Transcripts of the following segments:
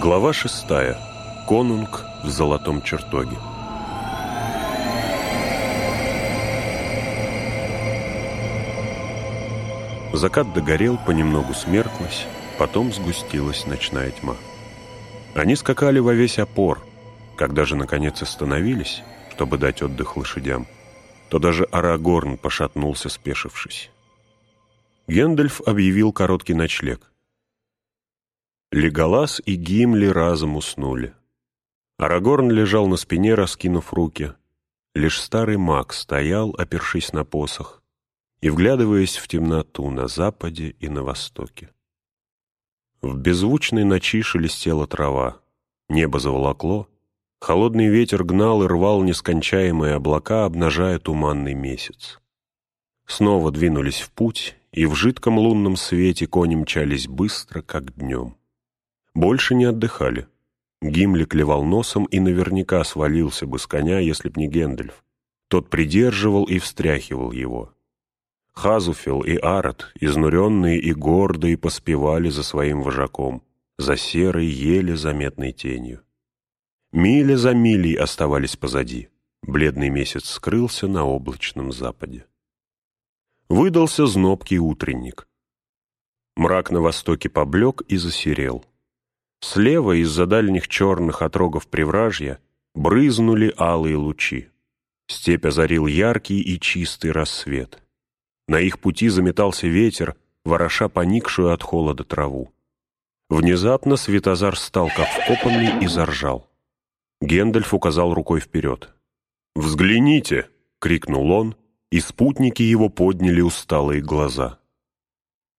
Глава шестая. Конунг в золотом чертоге. Закат догорел, понемногу смерклась, потом сгустилась ночная тьма. Они скакали во весь опор. Когда же, наконец, остановились, чтобы дать отдых лошадям, то даже Арагорн пошатнулся, спешившись. Гендальф объявил короткий ночлег. Леголас и Гимли разом уснули. Арагорн лежал на спине, раскинув руки. Лишь старый маг стоял, опершись на посох, и вглядываясь в темноту на западе и на востоке. В беззвучной ночи шелестела трава, небо заволокло, холодный ветер гнал и рвал нескончаемые облака, обнажая туманный месяц. Снова двинулись в путь, и в жидком лунном свете кони мчались быстро, как днем. Больше не отдыхали. Гимли клевал носом и наверняка свалился бы с коня, если б не Гендальф. Тот придерживал и встряхивал его. Хазуфел и Арат, изнуренные и гордые, поспевали за своим вожаком, за серой, еле заметной тенью. Мили за милей оставались позади. Бледный месяц скрылся на облачном западе. Выдался знобкий утренник. Мрак на востоке поблек и засерел. Слева из-за дальних черных отрогов привражья брызнули алые лучи. Степь озарил яркий и чистый рассвет. На их пути заметался ветер, вороша поникшую от холода траву. Внезапно Светозар стал как вкопанный и заржал. Гендальф указал рукой вперед. «Взгляните!» — крикнул он, и спутники его подняли усталые глаза.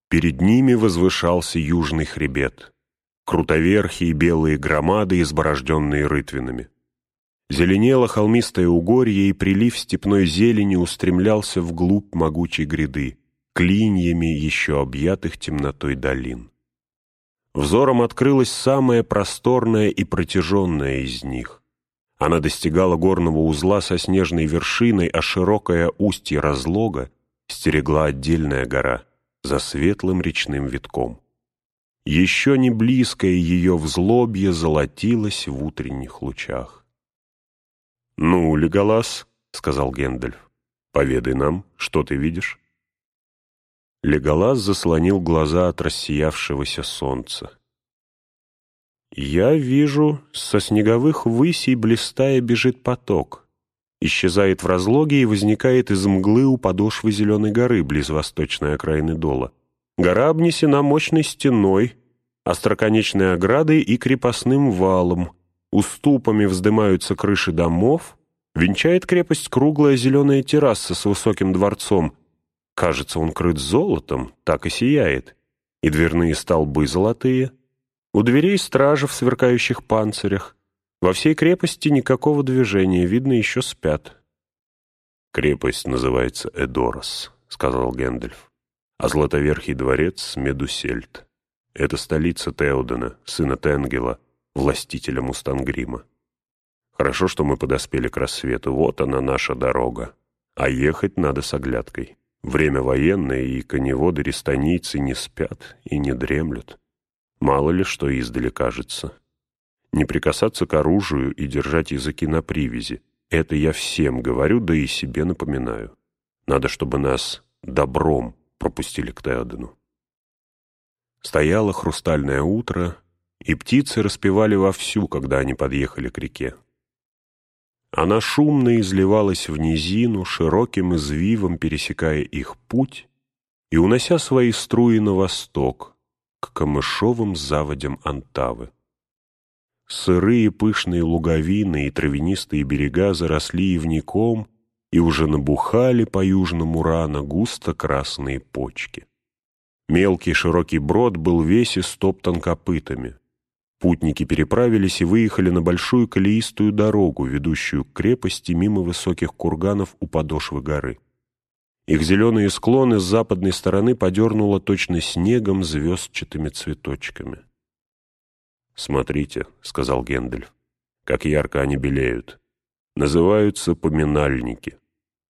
Перед ними возвышался южный хребет, крутоверхие белые громады, изборожденные рытвинами. Зеленело холмистое угорье, и прилив степной зелени устремлялся вглубь могучей гряды, клиньями еще объятых темнотой долин. Взором открылась самая просторная и протяженная из них. Она достигала горного узла со снежной вершиной, а широкое устье разлога стерегла отдельная гора за светлым речным витком. Еще не близкое ее взлобье золотилось в утренних лучах. «Ну, Леголас», — сказал Гендальф, — «поведай нам, что ты видишь». Леголас заслонил глаза от рассиявшегося солнца. Я вижу, со снеговых высей блистая бежит поток. Исчезает в разлоге и возникает из мглы у подошвы Зеленой горы, близ восточной окраины Дола. Гора обнесена мощной стеной, остроконечной оградой и крепостным валом. Уступами вздымаются крыши домов, венчает крепость круглая зеленая терраса с высоким дворцом. Кажется, он крыт золотом, так и сияет. И дверные столбы золотые — у дверей стража в сверкающих панцирях. Во всей крепости никакого движения, видно, еще спят. «Крепость называется Эдорос», — сказал Гэндальф. «А Златоверхий дворец — Медусельт. Это столица Теодена, сына Тенгела, властителя Мустангрима. Хорошо, что мы подоспели к рассвету. Вот она, наша дорога. А ехать надо с оглядкой. Время военное, и коневоды-рестанийцы не спят и не дремлют. Мало ли что издали кажется. Не прикасаться к оружию и держать языки на привязи. Это я всем говорю, да и себе напоминаю. Надо, чтобы нас добром пропустили к Теодену. Стояло хрустальное утро, и птицы распевали вовсю, когда они подъехали к реке. Она шумно изливалась в низину, широким извивом пересекая их путь и унося свои струи на восток, к камышовым заводям Антавы. Сырые пышные луговины и травянистые берега заросли ивником и уже набухали по южному рано густо красные почки. Мелкий широкий брод был весь истоптан копытами. Путники переправились и выехали на большую колеистую дорогу, ведущую к крепости мимо высоких курганов у подошвы горы. Их зеленые склоны с западной стороны подернуло точно снегом звездчатыми цветочками. «Смотрите», — сказал Гендальф, — «как ярко они белеют. Называются поминальники.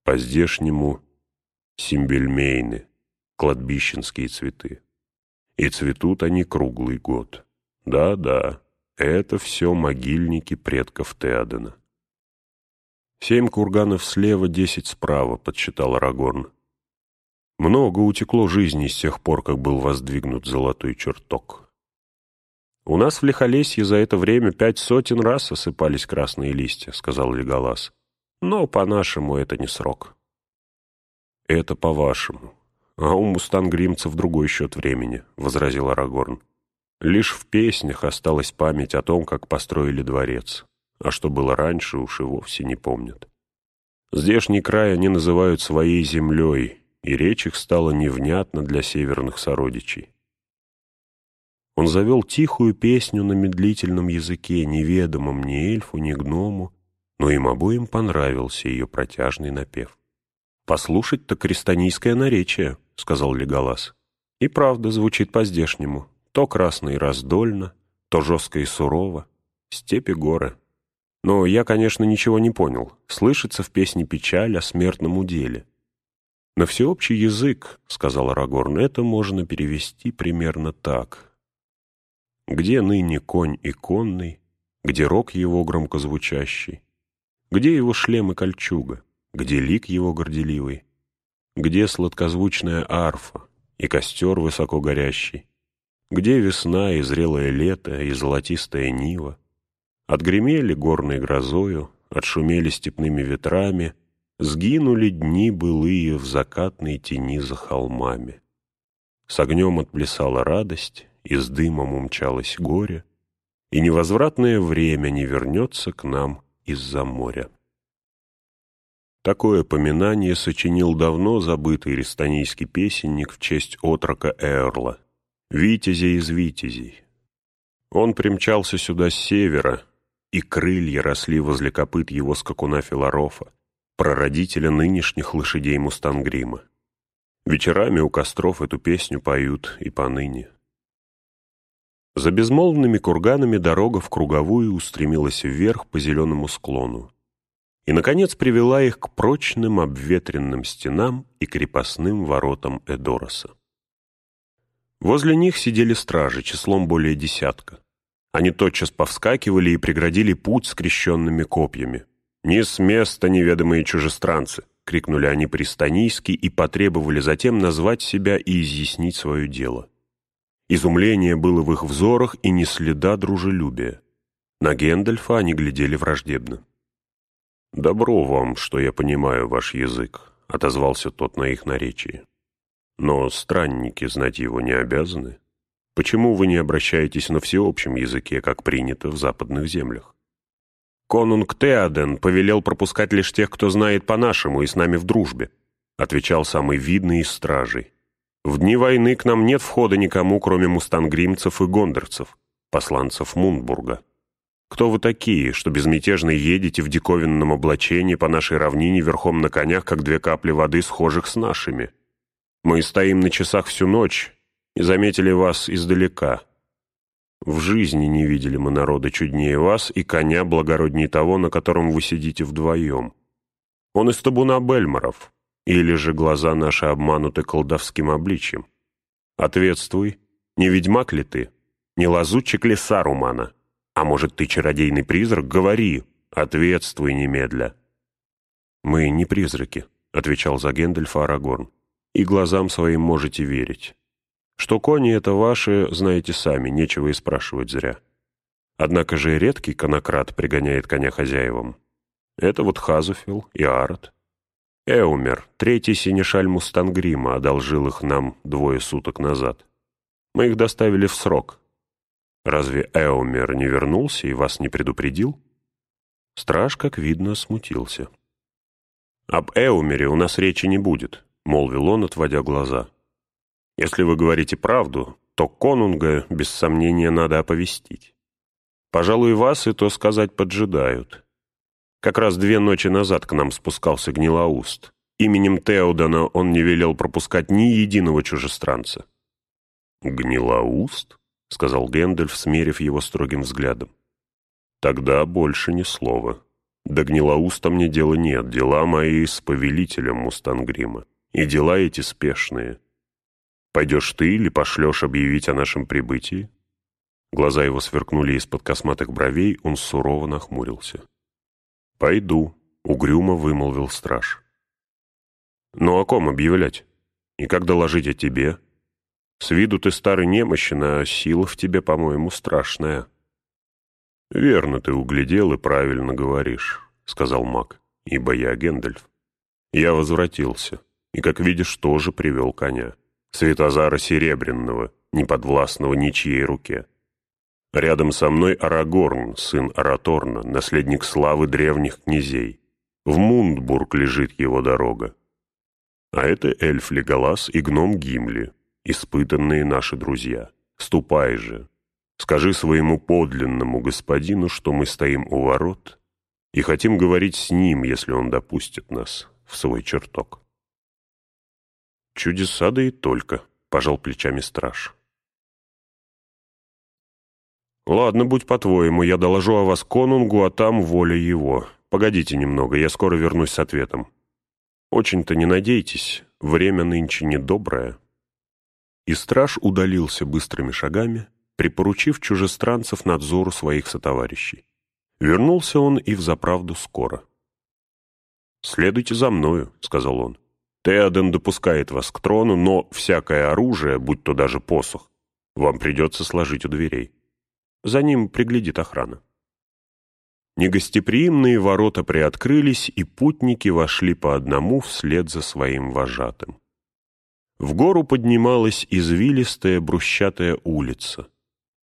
По-здешнему — симбельмейны, кладбищенские цветы. И цветут они круглый год. Да-да, Это все могильники предков Теодена. «Семь курганов слева, десять справа», — подсчитал Арагорн. Много утекло жизни с тех пор, как был воздвигнут золотой чертог. «У нас в Лихолесье за это время пять сотен раз осыпались красные листья», — сказал Леголас. «Но по-нашему это не срок». «Это по-вашему. А у мустангримцев другой счет времени», — возразил Арагорн. «Лишь в песнях осталась память о том, как построили дворец, а что было раньше, уж и вовсе не помнят. Здешний край они называют своей землей, и речь их стала невнятна для северных сородичей. Он завел тихую песню на медлительном языке, неведомом ни эльфу, ни гному, но им обоим понравился ее протяжный напев. «Послушать-то крестонийское наречие», — сказал Леголас. «И правда звучит по-здешнему. То красно и раздольно, то жестко и сурово. Степи горы. Но я, конечно, ничего не понял. Слышится в песне печаль о смертном уделе. «На всеобщий язык, — сказал Арагорн, — это можно перевести примерно так. Где ныне конь и конный, где рог его громкозвучащий, где его шлем и кольчуга, где лик его горделивый, где сладкозвучная арфа и костер высоко горящий, где весна и зрелое лето и золотистая нива, отгремели горной грозою, отшумели степными ветрами — Сгинули дни былые в закатной тени за холмами. С огнем отплясала радость, и с дымом умчалось горе, и невозвратное время не вернется к нам из-за моря. Такое поминание сочинил давно забытый рестонийский песенник в честь отрока Эрла, витязя из витязей. Он примчался сюда с севера, и крылья росли возле копыт его скакуна Филарофа прародителя нынешних лошадей Мустангрима. Вечерами у костров эту песню поют и поныне. За безмолвными курганами дорога в круговую устремилась вверх по зеленому склону и, наконец, привела их к прочным обветренным стенам и крепостным воротам Эдороса. Возле них сидели стражи, числом более десятка. Они тотчас повскакивали и преградили путь скрещенными копьями. «Не с места неведомые чужестранцы!» — крикнули они пристанийски и потребовали затем назвать себя и изъяснить свое дело. Изумление было в их взорах и не следа дружелюбия. На Гендальфа они глядели враждебно. «Добро вам, что я понимаю ваш язык», — отозвался тот на их наречии. «Но странники знать его не обязаны. Почему вы не обращаетесь на всеобщем языке, как принято в западных землях?» «Конунг Теоден повелел пропускать лишь тех, кто знает по-нашему и с нами в дружбе», отвечал самый видный из стражей. «В дни войны к нам нет входа никому, кроме мустангримцев и гондорцев, посланцев Мунбурга. Кто вы такие, что безмятежно едете в диковинном облачении по нашей равнине верхом на конях, как две капли воды, схожих с нашими? Мы стоим на часах всю ночь и заметили вас издалека». В жизни не видели мы народа чуднее вас и коня благороднее того, на котором вы сидите вдвоем. Он из табуна Бельморов, или же глаза наши обмануты колдовским обличьем. Ответствуй, не ведьмак ли ты, не лазутчик ли Сарумана? А может, ты чародейный призрак? Говори, ответствуй немедля. Мы не призраки, — отвечал за Гэндальфа Арагорн, — и глазам своим можете верить. Что кони это ваши, знаете сами, нечего и спрашивать зря. Однако же редкий конократ пригоняет коня хозяевам. Это вот Хазуфил и Арат. Эумер, третий синешаль Мустангрима, одолжил их нам двое суток назад. Мы их доставили в срок. Разве Эумер не вернулся и вас не предупредил? Страж, как видно, смутился. «Об Эумере у нас речи не будет», — молвил он, отводя глаза. Если вы говорите правду, то конунга, без сомнения, надо оповестить. Пожалуй, вас и то сказать поджидают. Как раз две ночи назад к нам спускался Гнилоуст. Именем Теодана он не велел пропускать ни единого чужестранца. «Гнилоуст?» — сказал Гэндальф, смерив его строгим взглядом. «Тогда больше ни слова. До Гнилоуста мне дела нет, дела мои с повелителем Мустангрима. И дела эти спешные. Пойдешь ты или пошлешь объявить о нашем прибытии? Глаза его сверкнули из-под косматых бровей, он сурово нахмурился. «Пойду», — угрюмо вымолвил страж. «Ну о ком объявлять? И как доложить о тебе? С виду ты старый немощен, а сила в тебе, по-моему, страшная». «Верно ты углядел и правильно говоришь», — сказал маг, — «ибо я Гэндальф. Я возвратился, и, как видишь, тоже привел коня. Светозара Серебряного, неподвластного ничьей руке. Рядом со мной Арагорн, сын Араторна, наследник славы древних князей. В Мундбург лежит его дорога. А это эльф Леголас и гном Гимли, испытанные наши друзья. Ступай же, скажи своему подлинному господину, что мы стоим у ворот и хотим говорить с ним, если он допустит нас в свой чертог. Чудеса да и только, пожал плечами страж. «Ладно, будь по-твоему, я доложу о вас конунгу, а там воля его. Погодите немного, я скоро вернусь с ответом. Очень-то не надейтесь, время нынче недоброе». И страж удалился быстрыми шагами, припоручив чужестранцев надзору своих сотоварищей. Вернулся он и взаправду скоро. «Следуйте за мною», — сказал он. «Теоден допускает вас к трону, но всякое оружие, будь то даже посох, вам придется сложить у дверей». За ним приглядит охрана. Негостеприимные ворота приоткрылись, и путники вошли по одному вслед за своим вожатым. В гору поднималась извилистая брусчатая улица.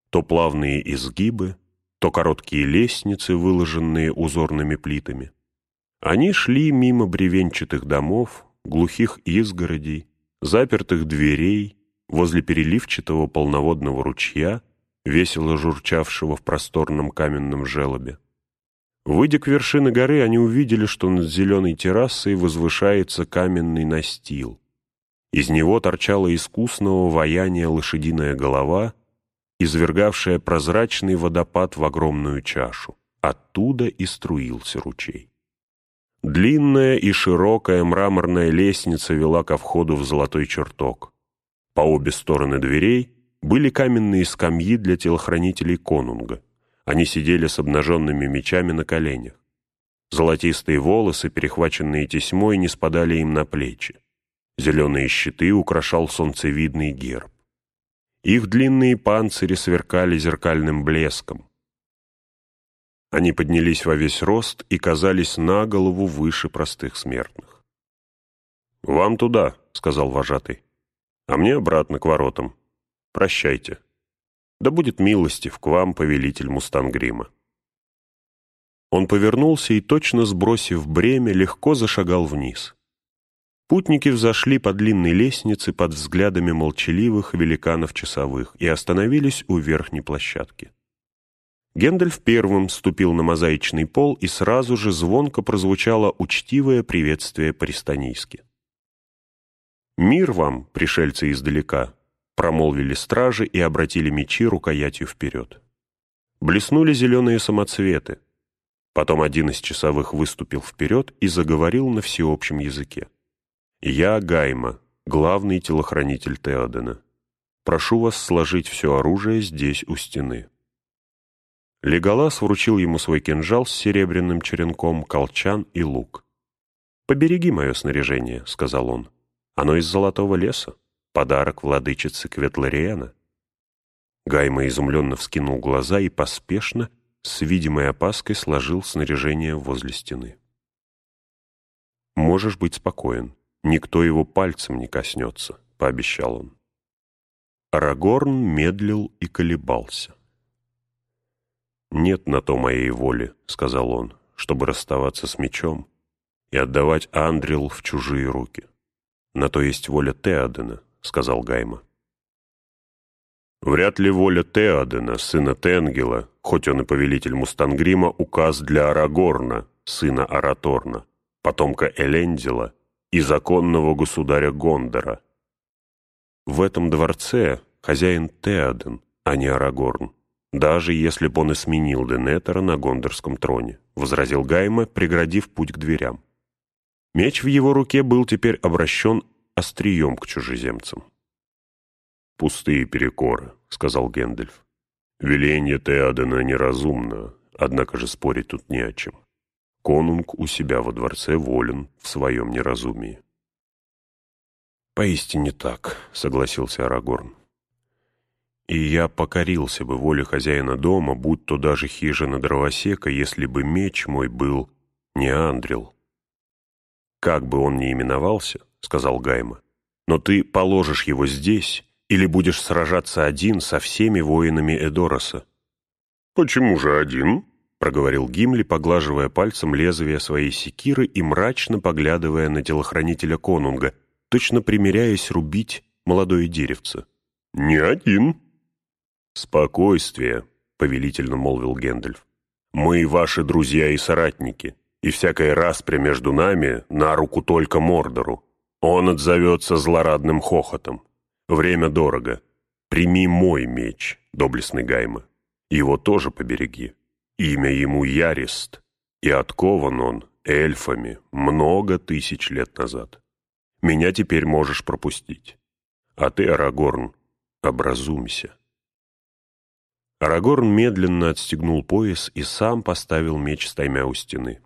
То плавные изгибы, то короткие лестницы, выложенные узорными плитами. Они шли мимо бревенчатых домов, глухих изгородей, запертых дверей, возле переливчатого полноводного ручья, весело журчавшего в просторном каменном желобе. Выйдя к вершине горы, они увидели, что над зеленой террасой возвышается каменный настил. Из него торчала искусного ваяния лошадиная голова, извергавшая прозрачный водопад в огромную чашу. Оттуда и струился ручей. Длинная и широкая мраморная лестница вела ко входу в золотой чертог. По обе стороны дверей были каменные скамьи для телохранителей конунга. Они сидели с обнаженными мечами на коленях. Золотистые волосы, перехваченные тесьмой, не спадали им на плечи. Зеленые щиты украшал солнцевидный герб. Их длинные панцири сверкали зеркальным блеском. Они поднялись во весь рост и казались на голову выше простых смертных. «Вам туда», — сказал вожатый, — «а мне обратно к воротам». Прощайте. Да будет милостив к вам, повелитель Мустангрима. Он повернулся и, точно сбросив бремя, легко зашагал вниз. Путники взошли по длинной лестнице под взглядами молчаливых великанов-часовых и остановились у верхней площадки. Гендальф первым ступил на мозаичный пол, и сразу же звонко прозвучало учтивое приветствие по-рестанийски. «Мир вам, пришельцы издалека!» промолвили стражи и обратили мечи рукоятью вперед. Блеснули зеленые самоцветы. Потом один из часовых выступил вперед и заговорил на всеобщем языке. «Я Гайма, главный телохранитель Теодена. Прошу вас сложить все оружие здесь у стены». Леголас вручил ему свой кинжал с серебряным черенком, колчан и лук. «Побереги мое снаряжение», — сказал он. «Оно из золотого леса. Подарок владычицы Кветлариена. Гайма изумленно вскинул глаза и поспешно, с видимой опаской, сложил снаряжение возле стены. «Можешь быть спокоен, никто его пальцем не коснется», — пообещал он. Арагорн медлил и колебался. «Нет на то моей воли», — сказал он, — «чтобы расставаться с мечом и отдавать Андрил в чужие руки. На то есть воля Теодена, — сказал Гайма. Вряд ли воля Теодена, сына Тенгела, хоть он и повелитель Мустангрима, указ для Арагорна, сына Араторна, потомка Элендила и законного государя Гондора. В этом дворце хозяин Теоден, а не Арагорн, даже если б он и сменил Денетера на гондорском троне, возразил Гайма, преградив путь к дверям. Меч в его руке был теперь обращен острием к чужеземцам. «Пустые перекоры», — сказал Гэндальф. Веленье Теодена неразумно, однако же спорить тут не о чем. Конунг у себя во дворце волен в своем неразумии. «Поистине так», — согласился Арагорн. «И я покорился бы воле хозяина дома, будь то даже хижина дровосека, если бы меч мой был не Андрил». «Как бы он ни именовался», — сказал Гайма, — «но ты положишь его здесь или будешь сражаться один со всеми воинами Эдороса». «Почему же один?» — проговорил Гимли, поглаживая пальцем лезвие своей секиры и мрачно поглядывая на телохранителя конунга, точно примеряясь рубить молодое деревце. «Не один». «Спокойствие», — повелительно молвил Гэндальф. «Мы ваши друзья и соратники, и всякая распря между нами на руку только Мордору. Он отзовется злорадным хохотом. Время дорого. Прими мой меч, доблестный Гайма. Его тоже побереги. Имя ему Ярист, и откован он эльфами много тысяч лет назад. Меня теперь можешь пропустить. А ты, Арагорн, образумься. Арагорн медленно отстегнул пояс и сам поставил меч стаймя у стены.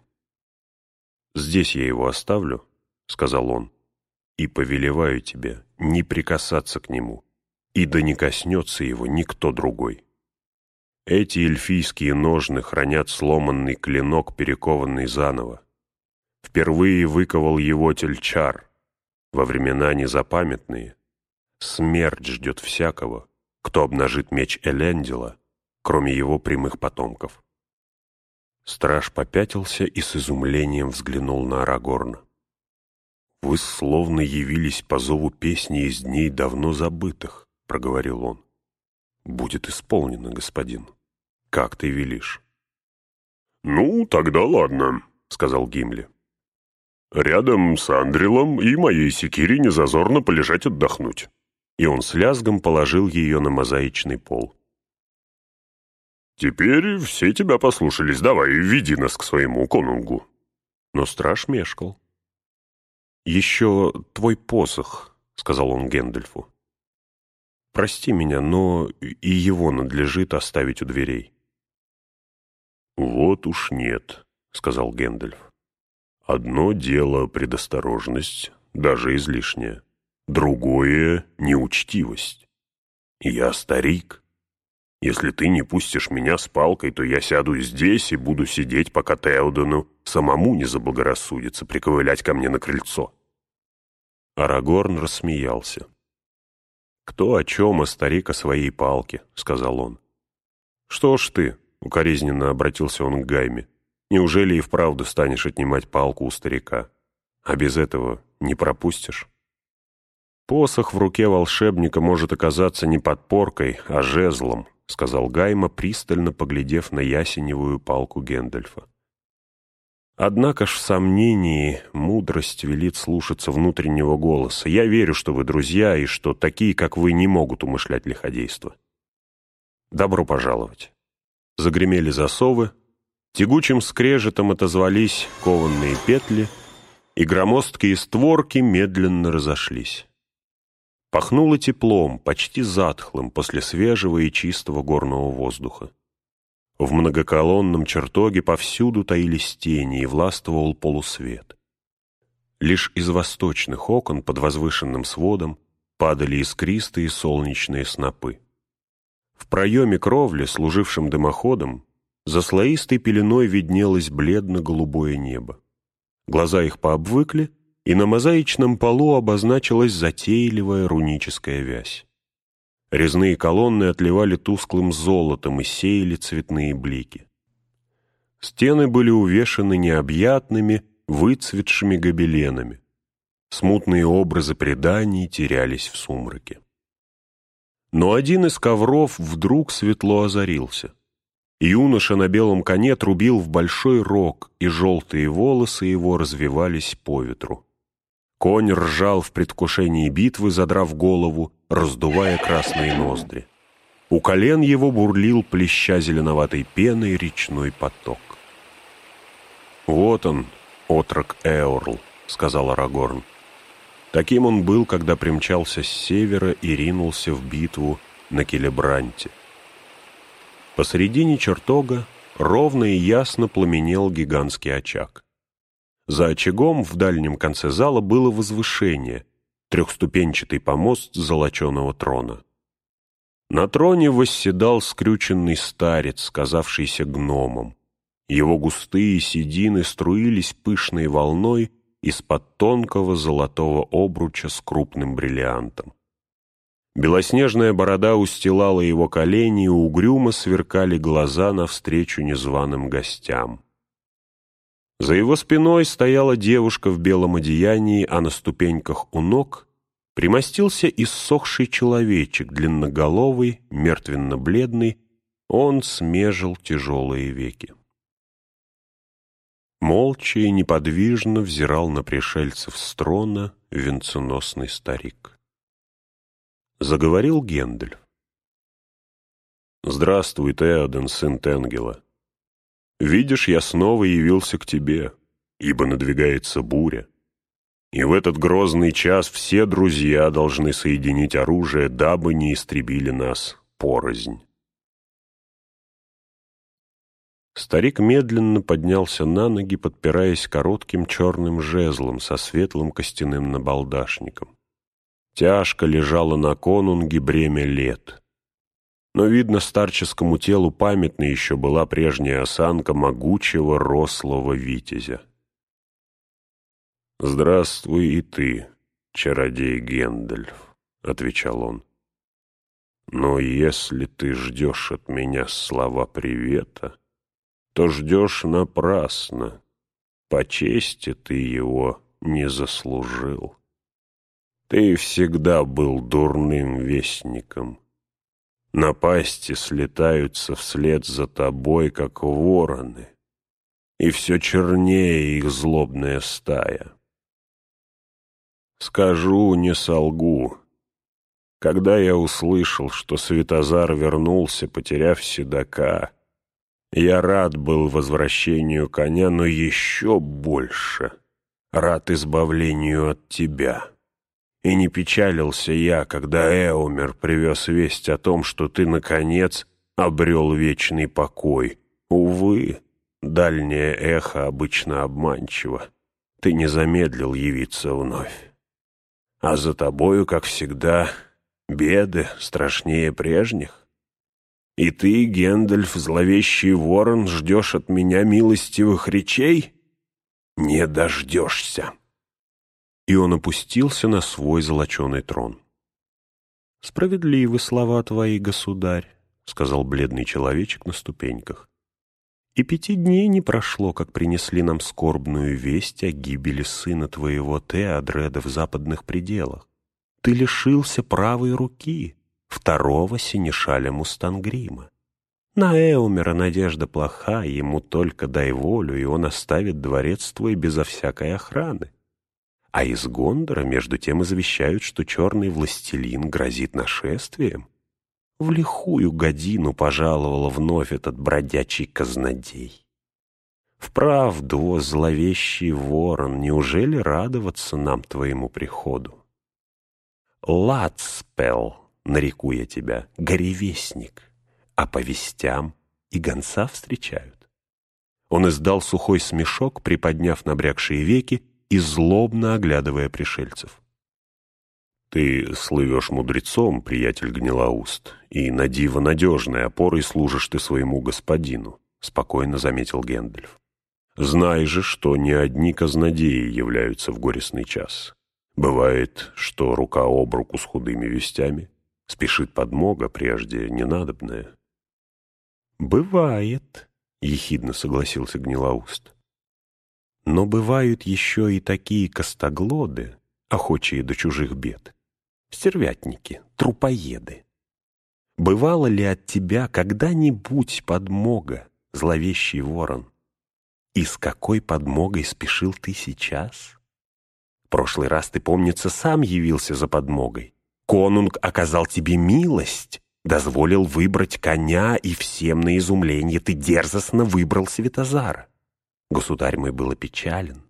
«Здесь я его оставлю», — сказал он, — «и повелеваю тебе не прикасаться к нему, и да не коснется его никто другой». Эти эльфийские ножны хранят сломанный клинок, перекованный заново. Впервые выковал его тельчар, во времена незапамятные. Смерть ждет всякого, кто обнажит меч Элендила, кроме его прямых потомков. Страж попятился и с изумлением взглянул на Арагорна. «Вы словно явились по зову песни из дней давно забытых», — проговорил он. «Будет исполнено, господин. Как ты велишь?» «Ну, тогда ладно», — сказал Гимли. Рядом с Андрилом и моей секири незазорно полежать отдохнуть. И он с лязгом положил ее на мозаичный пол. «Теперь все тебя послушались. Давай, веди нас к своему конунгу». Но страж мешкал. «Еще твой посох», — сказал он Гэндальфу. «Прости меня, но и его надлежит оставить у дверей». «Вот уж нет», — сказал Гэндальф. Одно дело предосторожность, даже излишняя. Другое — неучтивость. Я старик. Если ты не пустишь меня с палкой, то я сяду здесь и буду сидеть, пока Теодену самому не заблагорассудится приковылять ко мне на крыльцо. Арагорн рассмеялся. «Кто о чем, а старик о своей палке», — сказал он. «Что ж ты?» — укоризненно обратился он к Гайме. Неужели и вправду станешь отнимать палку у старика? А без этого не пропустишь? Посох в руке волшебника может оказаться не подпоркой, а жезлом, сказал Гайма, пристально поглядев на ясеневую палку Гендальфа. Однако ж в сомнении мудрость велит слушаться внутреннего голоса. Я верю, что вы друзья, и что такие, как вы, не могут умышлять лиходейство. Добро пожаловать. Загремели засовы, Тягучим скрежетом отозвались кованные петли, и громоздкие створки медленно разошлись. Пахнуло теплом, почти затхлым, после свежего и чистого горного воздуха. В многоколонном чертоге повсюду таились тени и властвовал полусвет. Лишь из восточных окон под возвышенным сводом падали искристые солнечные снопы. В проеме кровли, служившем дымоходом, за слоистой пеленой виднелось бледно-голубое небо. Глаза их пообвыкли, и на мозаичном полу обозначилась затейливая руническая вязь. Резные колонны отливали тусклым золотом и сеяли цветные блики. Стены были увешаны необъятными, выцветшими гобеленами. Смутные образы преданий терялись в сумраке. Но один из ковров вдруг светло озарился — Юноша на белом коне трубил в большой рог, и желтые волосы его развивались по ветру. Конь ржал в предвкушении битвы, задрав голову, раздувая красные ноздри. У колен его бурлил, плеща зеленоватой пеной, речной поток. «Вот он, отрок Эорл», — сказал Арагорн. Таким он был, когда примчался с севера и ринулся в битву на Келебранте. Посредине чертога ровно и ясно пламенел гигантский очаг. За очагом в дальнем конце зала было возвышение, трехступенчатый помост золоченого трона. На троне восседал скрюченный старец, казавшийся гномом. Его густые седины струились пышной волной из-под тонкого золотого обруча с крупным бриллиантом. Белоснежная борода устилала его колени, и угрюмо сверкали глаза навстречу незваным гостям. За его спиной стояла девушка в белом одеянии, а на ступеньках у ног примостился иссохший человечек, длинноголовый, мертвенно-бледный, он смежил тяжелые веки. Молча и неподвижно взирал на пришельцев с трона венценосный старик. Заговорил Гендель. «Здравствуй, Теоден, сын Тенгела. Видишь, я снова явился к тебе, ибо надвигается буря. И в этот грозный час все друзья должны соединить оружие, дабы не истребили нас порознь. Старик медленно поднялся на ноги, подпираясь коротким черным жезлом со светлым костяным набалдашником. Тяжко лежало на конунге бремя лет. Но, видно, старческому телу памятна еще была прежняя осанка могучего рослого витязя. «Здравствуй и ты, чародей Гендальф», — отвечал он. «Но если ты ждешь от меня слова привета, то ждешь напрасно. По чести ты его не заслужил. Ты всегда был дурным вестником» Напасти слетаются вслед за тобой, как вороны, и все чернее их злобная стая. Скажу, не солгу. Когда я услышал, что Светозар вернулся, потеряв седока, я рад был возвращению коня, но еще больше рад избавлению от тебя. И не печалился я, когда Эумер привез весть о том, что ты, наконец, обрел вечный покой. Увы, дальнее эхо обычно обманчиво. Ты не замедлил явиться вновь. А за тобою, как всегда, беды страшнее прежних. И ты, Гендальф, зловещий ворон, ждешь от меня милостивых речей? Не дождешься и он опустился на свой золоченый трон. «Справедливы слова твои, государь», — сказал бледный человечек на ступеньках. «И пяти дней не прошло, как принесли нам скорбную весть о гибели сына твоего Теодреда в западных пределах. Ты лишился правой руки, второго синешаля Мустангрима. На Эумера надежда плоха, ему только дай волю, и он оставит дворец твой безо всякой охраны. А из Гондора, между тем, извещают, что черный властелин грозит нашествием. В лихую годину пожаловал вновь этот бродячий казнодей. Вправду, о зловещий ворон, неужели радоваться нам твоему приходу? Ладспел, нареку я тебя, горевестник, а по вестям и гонца встречают. Он издал сухой смешок, приподняв набрякшие веки, и злобно оглядывая пришельцев. «Ты слывешь мудрецом, приятель Гнилоуст, и на диво надежной опорой служишь ты своему господину», — спокойно заметил Гэндальф. «Знай же, что не одни казнодеи являются в горестный час. Бывает, что рука об руку с худыми вестями спешит подмога, прежде ненадобная». «Бывает», — ехидно согласился Гнилоуст. Но бывают еще и такие костоглоды, охочие до чужих бед, стервятники, трупоеды. Бывало ли от тебя когда-нибудь подмога, зловещий ворон? И с какой подмогой спешил ты сейчас? прошлый раз, ты, помнится, сам явился за подмогой. Конунг оказал тебе милость, дозволил выбрать коня, и всем на изумление ты дерзостно выбрал Светозара. Государь мой был опечален.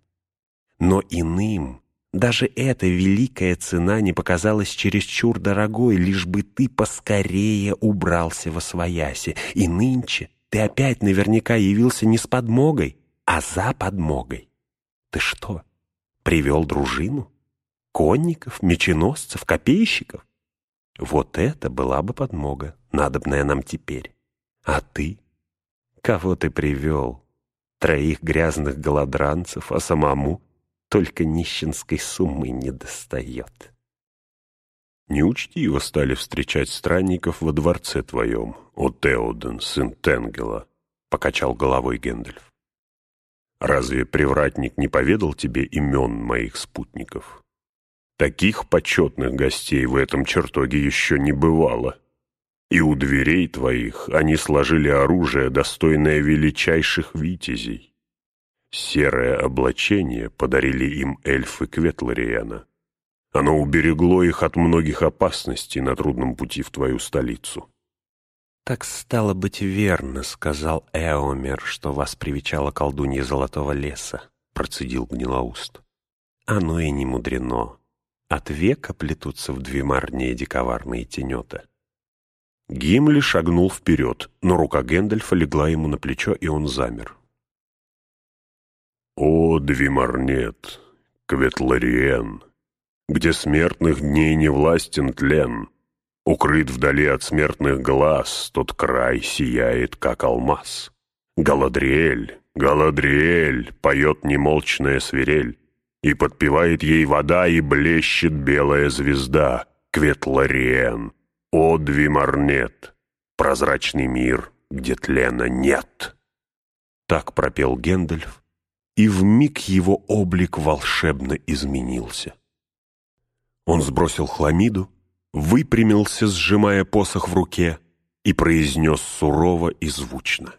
Но иным Даже эта великая цена не показалась чересчур дорогой, лишь бы ты поскорее убрался во свояси. И нынче ты опять наверняка явился не с подмогой, а за подмогой. Ты что, привел дружину? Конников, меченосцев, копейщиков? Вот это была бы подмога, надобная нам теперь. А ты? Кого ты привел? Троих грязных голодранцев, а самому только нищенской суммы не достает. Неучтиво стали встречать странников во дворце твоем, о Теоден, сын Тенгела, — покачал головой Гэндальф. Разве привратник не поведал тебе имен моих спутников? Таких почетных гостей в этом чертоге еще не бывало. И у дверей твоих они сложили оружие, достойное величайших витязей. Серое облачение подарили им эльфы Кветлариена. Оно уберегло их от многих опасностей на трудном пути в твою столицу. «Так стало быть верно», — сказал Эомер, что вас привечала колдунья Золотого леса, — процедил Гнилоуст. «Оно и не мудрено. От века плетутся в Двимарнеде коварные тенета». Гимли шагнул вперед, но рука Гэндальфа легла ему на плечо, и он замер. О, Двимарнет, Кветлариен, где смертных дней не властен тлен, Укрыт вдали от смертных глаз, тот край сияет, как алмаз. Галадриэль, Галадриэль, поет немолчная свирель, И подпевает ей вода, и блещет белая звезда, Кветлариен, о, Двимарнет, прозрачный мир, где тлена нет. Так пропел Гендальф, и в миг его облик волшебно изменился. Он сбросил хламиду, выпрямился, сжимая посох в руке, и произнес сурово и звучно.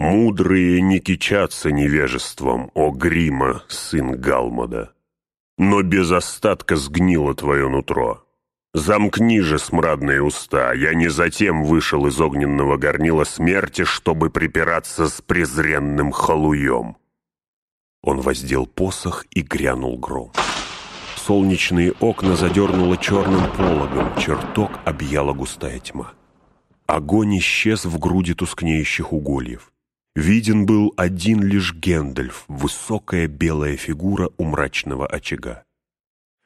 «Мудрые не кичатся невежеством, о Грима, сын Галмада, но без остатка сгнило твое нутро. Замкни же смрадные уста, я не затем вышел из огненного горнила смерти, чтобы припираться с презренным халуем. Он воздел посох и грянул гром. Солнечные окна задернуло черным пологом, чертог объяла густая тьма. Огонь исчез в груди тускнеющих угольев. Виден был один лишь Гендальф, высокая белая фигура у мрачного очага.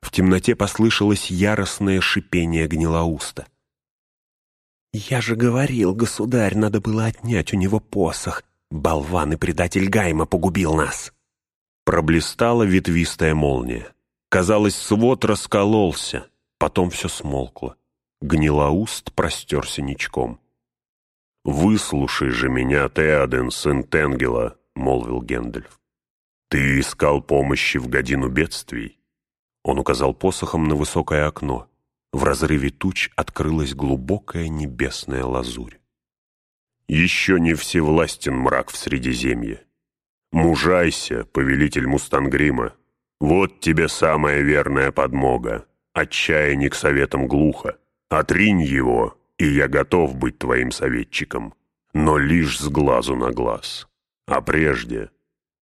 В темноте послышалось яростное шипение гнилоуста. «Я же говорил, государь, надо было отнять у него посох. Болван и предатель Гайма погубил нас!» Проблистала ветвистая молния. Казалось, свод раскололся, потом все смолкло. Гнилоуст простерся ничком. «Выслушай же меня, Теоден, сын Тенгела», — молвил Гендальф. «Ты искал помощи в годину бедствий?» Он указал посохом на высокое окно. В разрыве туч открылась глубокая небесная лазурь. «Еще не всевластен мрак в Средиземье. Мужайся, повелитель Мустангрима. Вот тебе самая верная подмога. Отчаяние к советам глухо. Отринь его, и я готов быть твоим советчиком. Но лишь с глазу на глаз. А прежде,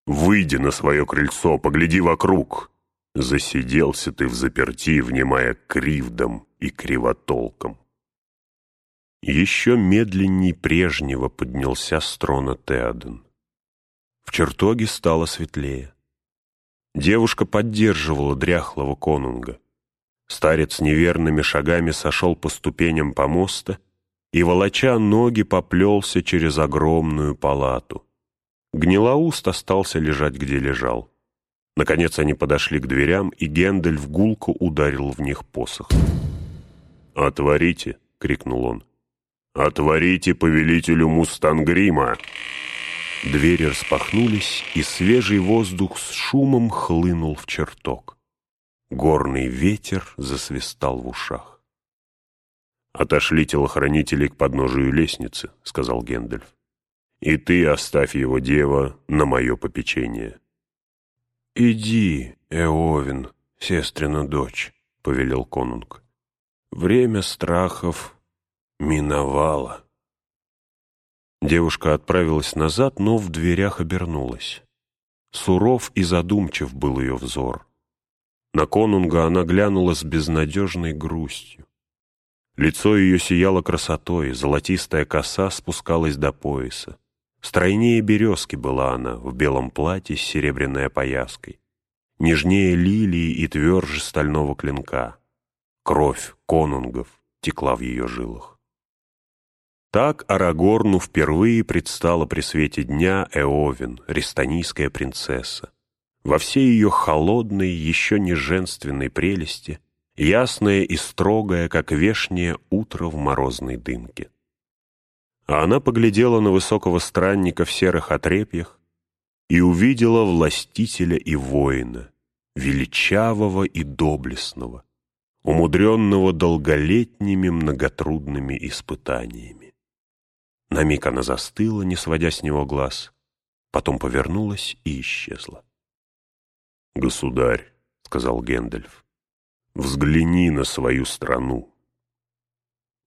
выйди на свое крыльцо, погляди вокруг. Засиделся ты в заперти, внимая кривдом и кривотолком. Еще медленней прежнего поднялся с трона Теоден. В чертоге стало светлее. Девушка поддерживала дряхлого конунга. Старец неверными шагами сошел по ступеням помоста и, волоча ноги, поплелся через огромную палату. Гнилоуст остался лежать, где лежал. Наконец они подошли к дверям, и Гендель в гулку ударил в них посох. «Отворите!» — крикнул он. «Отворите повелителю Мустангрима!» Двери распахнулись, и свежий воздух с шумом хлынул в чертог. Горный ветер засвистал в ушах. «Отошли телохранителей к подножию лестницы», — сказал Гендальф. «И ты оставь его, дева, на мое попечение». «Иди, Эовин, сестрина дочь», — повелел конунг. «Время страхов миновало». Девушка отправилась назад, но в дверях обернулась. Суров и задумчив был ее взор. На конунга она глянула с безнадежной грустью. Лицо ее сияло красотой, золотистая коса спускалась до пояса. Стройнее березки была она, в белом платье с серебряной опояской. Нежнее лилии и тверже стального клинка. Кровь конунгов текла в ее жилах. Так Арагорну впервые предстала при свете дня Эовин, рестанийская принцесса. Во всей ее холодной, еще не женственной прелести, ясная и строгая, как вешнее утро в морозной дымке. А она поглядела на высокого странника в серых отрепьях и увидела властителя и воина, величавого и доблестного, умудренного долголетними многотрудными испытаниями. На миг она застыла, не сводя с него глаз, потом повернулась и исчезла. «Государь», — сказал Гэндальф, — «взгляни на свою страну.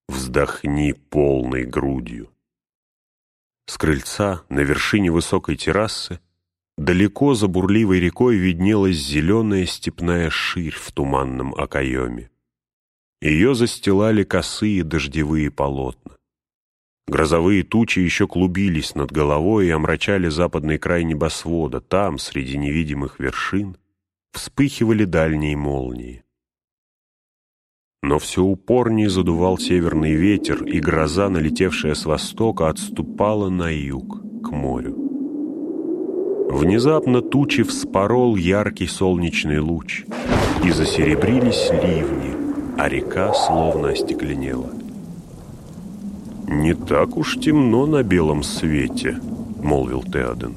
Вздохни полной грудью». С крыльца, на вершине высокой террасы, далеко за бурливой рекой виднелась зеленая степная ширь в туманном окоеме. Ее застилали косые дождевые полотна. Грозовые тучи еще клубились над головой и омрачали западный край небосвода. Там, среди невидимых вершин, вспыхивали дальние молнии. Но все упорнее задувал северный ветер, и гроза, налетевшая с востока, отступала на юг, к морю. Внезапно тучи вспорол яркий солнечный луч, и засеребрились ливни, а река словно остекленела. «Не так уж темно на белом свете», — молвил Теоден.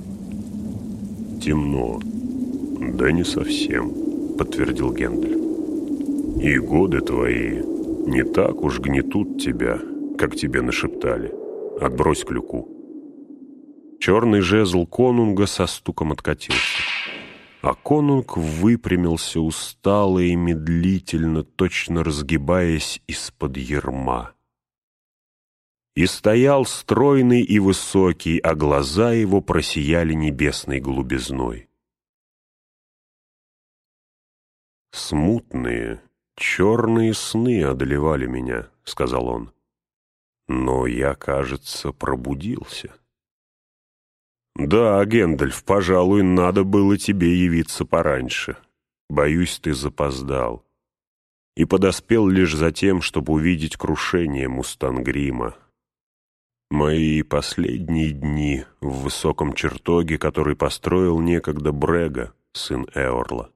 «Темно. Да не совсем», — подтвердил Гендель. «И годы твои не так уж гнетут тебя, как тебе нашептали. Отбрось клюку». Черный жезл конунга со стуком откатился. А конунг выпрямился устало и медлительно, точно разгибаясь из-под ерма и стоял стройный и высокий, а глаза его просияли небесной голубизной. «Смутные, черные сны одолевали меня», — сказал он. «Но я, кажется, пробудился». «Да, Гендальф, пожалуй, надо было тебе явиться пораньше. Боюсь, ты запоздал. И подоспел лишь за тем, чтобы увидеть крушение Мустангрима, Мои последние дни в высоком чертоге, который построил некогда Брега, сын Эорла.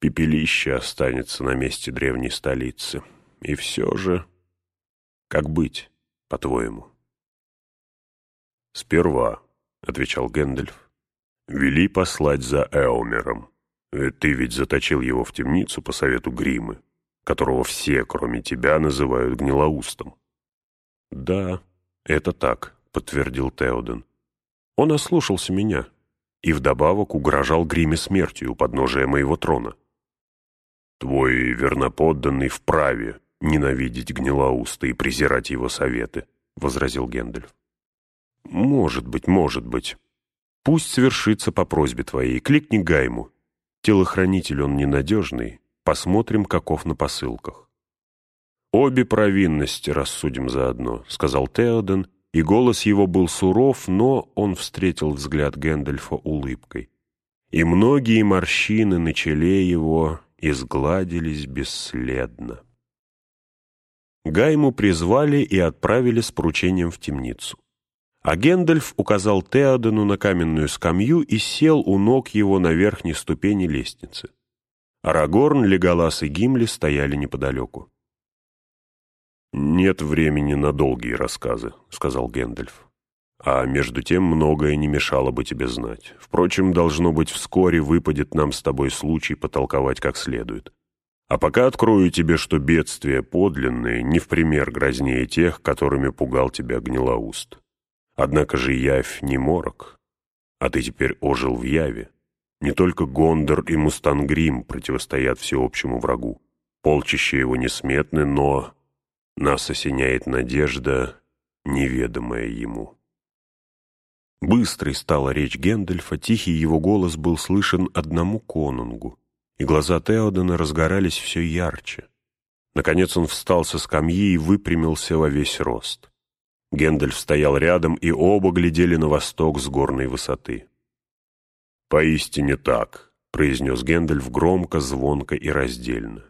Пепелище останется на месте древней столицы. И все же... Как быть, по-твоему? «Сперва», — отвечал Гэндальф, — «вели послать за Эомером. Ты ведь заточил его в темницу по совету Гримы, которого все, кроме тебя, называют гнилоустом». «Да, это так», — подтвердил Теоден. «Он ослушался меня и вдобавок угрожал гриме смертью у подножия моего трона». «Твой верноподданный вправе ненавидеть гнилоуста и презирать его советы», — возразил Гендальф. «Может быть, может быть. Пусть свершится по просьбе твоей. Кликни Гайму. Телохранитель он ненадежный. Посмотрим, каков на посылках». «Обе провинности рассудим заодно», — сказал Теоден, и голос его был суров, но он встретил взгляд Гэндальфа улыбкой. И многие морщины на челе его изгладились бесследно. Гайму призвали и отправили с поручением в темницу. А Гэндальф указал Теодену на каменную скамью и сел у ног его на верхней ступени лестницы. Арагорн, Леголас и Гимли стояли неподалеку. «Нет времени на долгие рассказы», — сказал Гэндальф. «А между тем многое не мешало бы тебе знать. Впрочем, должно быть, вскоре выпадет нам с тобой случай потолковать как следует. А пока открою тебе, что бедствия подлинные не в пример грознее тех, которыми пугал тебя гнилоуст. Однако же явь не морок, а ты теперь ожил в яве. Не только Гондор и Мустангрим противостоят всеобщему врагу. Полчища его несметны, но нас осеняет надежда, неведомая ему. Быстрой стала речь Гендельфа, тихий его голос был слышен одному конунгу, и глаза Теодена разгорались все ярче. Наконец он встал со скамьи и выпрямился во весь рост. Гендальф стоял рядом, и оба глядели на восток с горной высоты. «Поистине так», — произнес Гендальф громко, звонко и раздельно.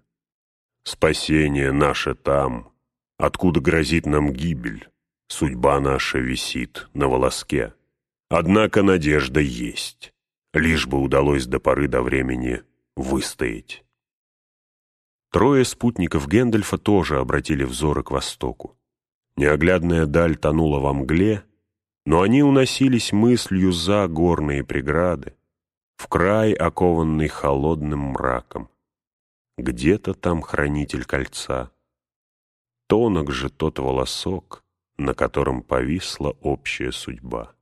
«Спасение наше там, откуда грозит нам гибель. Судьба наша висит на волоске. Однако надежда есть, лишь бы удалось до поры до времени выстоять». Трое спутников Гендальфа тоже обратили взоры к востоку. Неоглядная даль тонула во мгле, но они уносились мыслью за горные преграды, в край, окованный холодным мраком. Где-то там хранитель кольца. Тонок же тот волосок, на котором повисла общая судьба.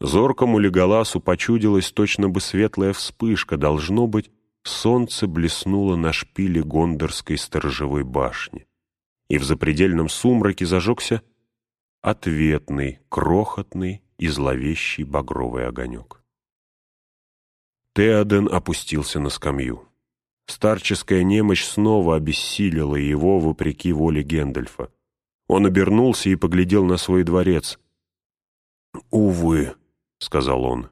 Зоркому Леголасу почудилась точно бы светлая вспышка, должно быть, солнце блеснуло на шпиле Гондорской сторожевой башни, и в запредельном сумраке зажегся ответный, крохотный и зловещий багровый огонек. Теоден опустился на скамью. Старческая немощь снова обессилила его вопреки воле Гендальфа. Он обернулся и поглядел на свой дворец. «Увы», — сказал он,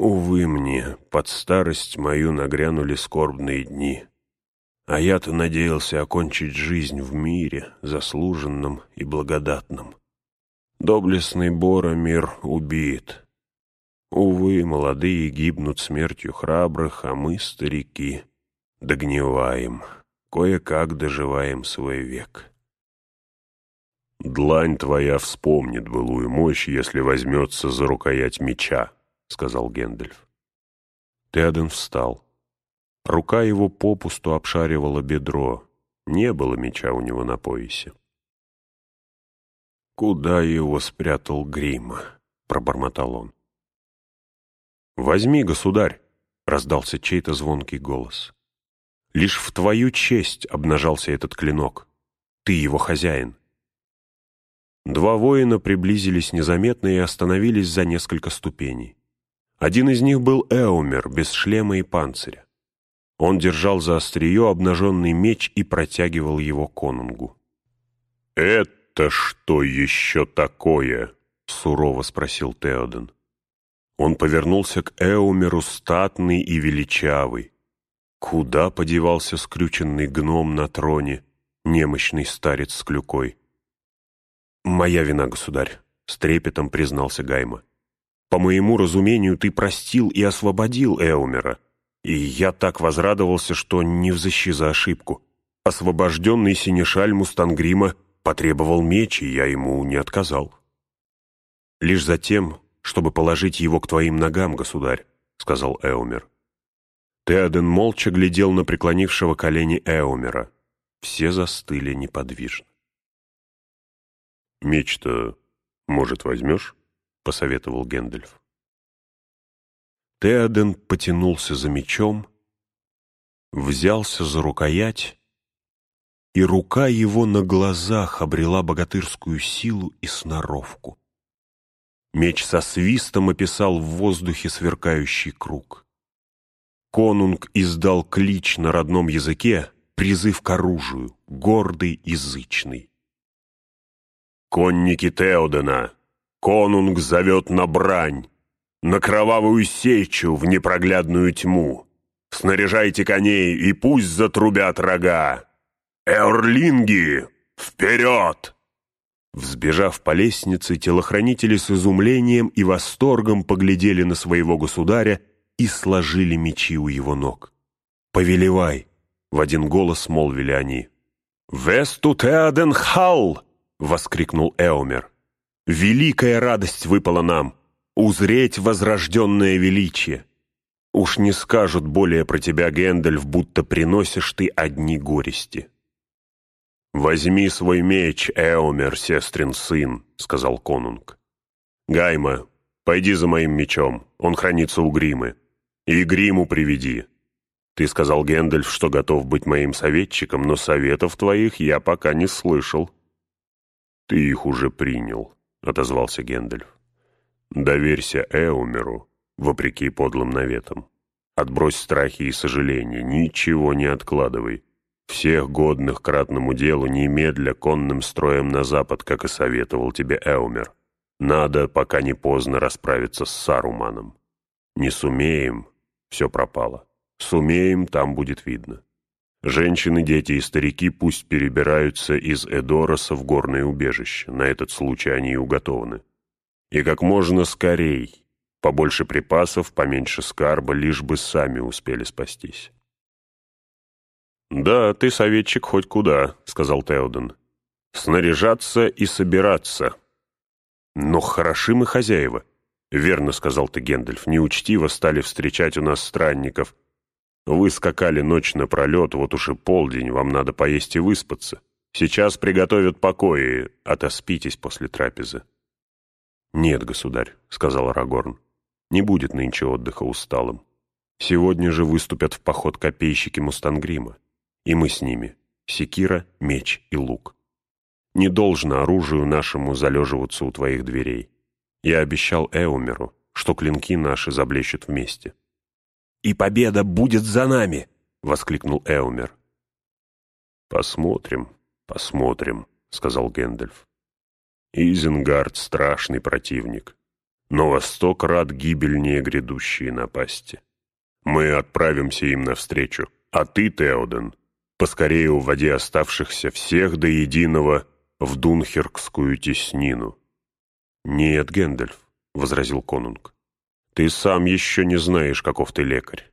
Увы мне, под старость мою нагрянули скорбные дни. А я-то надеялся окончить жизнь в мире, заслуженном и благодатном. Доблестный Боромир убит. Увы, молодые гибнут смертью храбрых, а мы, старики, догниваем, кое-как доживаем свой век. Длань твоя вспомнит былую мощь, если возьмется за рукоять меча, — сказал Гендальф. Теоден встал. Рука его попусту обшаривала бедро. Не было меча у него на поясе. «Куда его спрятал Грима?» — пробормотал он. «Возьми, государь!» — раздался чей-то звонкий голос. «Лишь в твою честь обнажался этот клинок. Ты его хозяин». Два воина приблизились незаметно и остановились за несколько ступеней. Один из них был Эумер, без шлема и панциря. Он держал за острие обнаженный меч и протягивал его конунгу. «Это что еще такое?» — сурово спросил Теоден. Он повернулся к Эумеру статный и величавый. Куда подевался скрюченный гном на троне, немощный старец с клюкой? «Моя вина, государь», — с трепетом признался Гайма. По моему разумению, ты простил и освободил Эумера, и я так возрадовался, что не взыщи за ошибку. Освобожденный синешаль Мустангрима потребовал меч, и я ему не отказал. Лишь затем, чтобы положить его к твоим ногам, государь, — сказал Эумер. Теоден молча глядел на преклонившего колени Эумера. Все застыли неподвижно. «Меч-то, может, возьмешь?» — посоветовал Гэндальф. Теоден потянулся за мечом, взялся за рукоять, и рука его на глазах обрела богатырскую силу и сноровку. Меч со свистом описал в воздухе сверкающий круг. Конунг издал клич на родном языке, призыв к оружию, гордый и зычный. «Конники Теодена!» Конунг зовет на брань, на кровавую сечу в непроглядную тьму. Снаряжайте коней, и пусть затрубят рога. Эорлинги, вперед!» Взбежав по лестнице, телохранители с изумлением и восторгом поглядели на своего государя и сложили мечи у его ног. «Повелевай!» — в один голос молвили они. «Весту Теоден Халл!» — воскликнул Эомер. Великая радость выпала нам — узреть возрожденное величие. Уж не скажут более про тебя, Гэндальф, будто приносишь ты одни горести. «Возьми свой меч, Эомер, сестрин сын», — сказал конунг. «Гайма, пойди за моим мечом, он хранится у Гримы. И Гриму приведи. Ты сказал, Гэндальф, что готов быть моим советчиком, но советов твоих я пока не слышал». «Ты их уже принял», — отозвался Гендальф. «Доверься Эумеру, вопреки подлым наветам. Отбрось страхи и сожаления, ничего не откладывай. Всех годных к ратному делу немедля конным строем на запад, как и советовал тебе Эумер. Надо, пока не поздно, расправиться с Саруманом. Не сумеем, все пропало. Сумеем, там будет видно. Женщины, дети и старики пусть перебираются из Эдороса в горное убежище. На этот случай они и уготованы. И как можно скорей. Побольше припасов, поменьше скарба, лишь бы сами успели спастись. «Да, ты советчик хоть куда», — сказал Теоден. «Снаряжаться и собираться». «Но хороши мы хозяева», — верно сказал ты, Гендальф. «Неучтиво стали встречать у нас странников. Вы скакали ночь напролет, вот уж и полдень, вам надо поесть и выспаться. Сейчас приготовят покои, отоспитесь после трапезы». «Нет, государь», — сказал Арагорн, — «не будет нынче отдыха усталым. Сегодня же выступят в поход копейщики Мустангрима, и мы с ними, секира, меч и лук. Не должно оружию нашему залеживаться у твоих дверей. Я обещал Эумеру, что клинки наши заблещут вместе». «И победа будет за нами!» — воскликнул Эомер. «Посмотрим, посмотрим», — сказал Гэндальф. Изенгард — страшный противник, но во сто крат гибельнее грядущие напасти. Мы отправимся им навстречу, а ты, Теоден, поскорее уводи оставшихся всех до единого в Дунхеркскую теснину. «Нет, Гэндальф», — возразил конунг, — «ты сам еще не знаешь, каков ты лекарь.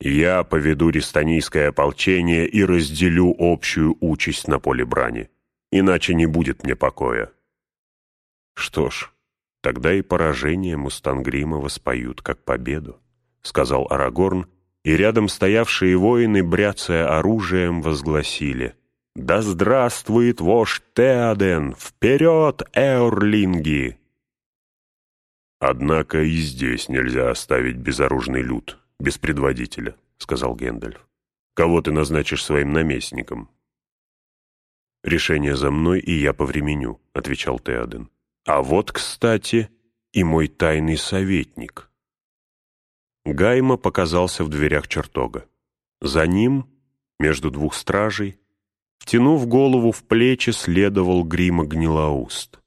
Я поведу рестанийское ополчение и разделю общую участь на поле брани, иначе не будет мне покоя». «Что ж, тогда и поражение Мустангрима воспоют как победу», — сказал Арагорн, и рядом стоявшие воины, бряцая оружием, возгласили «Да здравствует вождь Теоден! Вперед, Эорлинги!» «Однако и здесь нельзя оставить безоружный люд, без предводителя», — сказал Гэндальф. «Кого ты назначишь своим наместником?» «Решение за мной, и я повременю», — отвечал Теоден. А вот, кстати, и мой тайный советник. Гайма показался в дверях чертога. За ним, между двух стражей, втянув голову в плечи, следовал грима гнилоуст.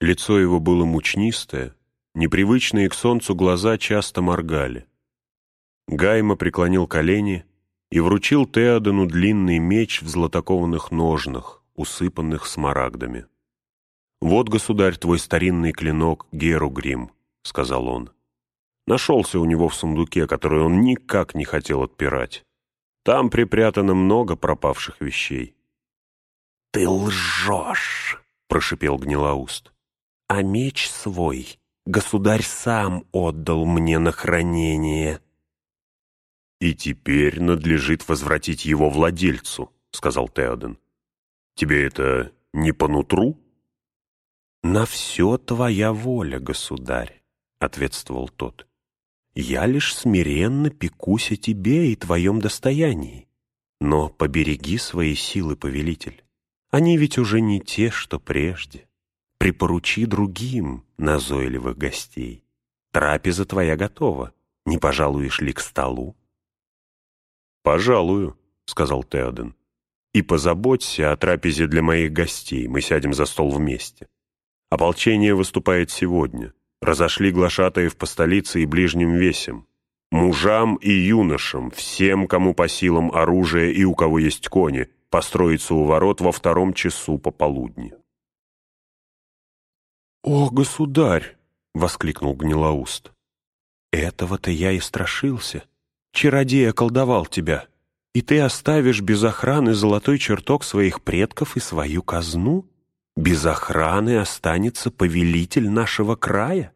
Лицо его было мучнистое, непривычные к солнцу глаза часто моргали. Гайма преклонил колени и вручил Теодену длинный меч в златокованных ножнах, усыпанных смарагдами. «Вот, государь, твой старинный клинок Геругрим», — сказал он. Нашелся у него в сундуке, который он никак не хотел отпирать. Там припрятано много пропавших вещей. «Ты лжешь!» — прошипел Гнилоуст. «А меч свой государь сам отдал мне на хранение». «И теперь надлежит возвратить его владельцу», — сказал Теоден. «Тебе это не по нутру?» «На все твоя воля, государь», — ответствовал тот. «Я лишь смиренно пекусь о тебе и твоем достоянии. Но побереги свои силы, повелитель. Они ведь уже не те, что прежде. Припоручи другим назойливых гостей. Трапеза твоя готова. Не пожалуешь ли к столу?» «Пожалую», — сказал Теоден. «И позаботься о трапезе для моих гостей. Мы сядем за стол вместе». Ополчение выступает сегодня. Разошли глашатаев по столице и ближним весям. Мужам и юношам, всем, кому по силам оружие и у кого есть кони, построиться у ворот во втором часу пополудни. «О, государь!» — воскликнул Гнилоуст. «Этого-то я и страшился. Чародей околдовал тебя, и ты оставишь без охраны золотой чертог своих предков и свою казну?» Без охраны останется повелитель нашего края.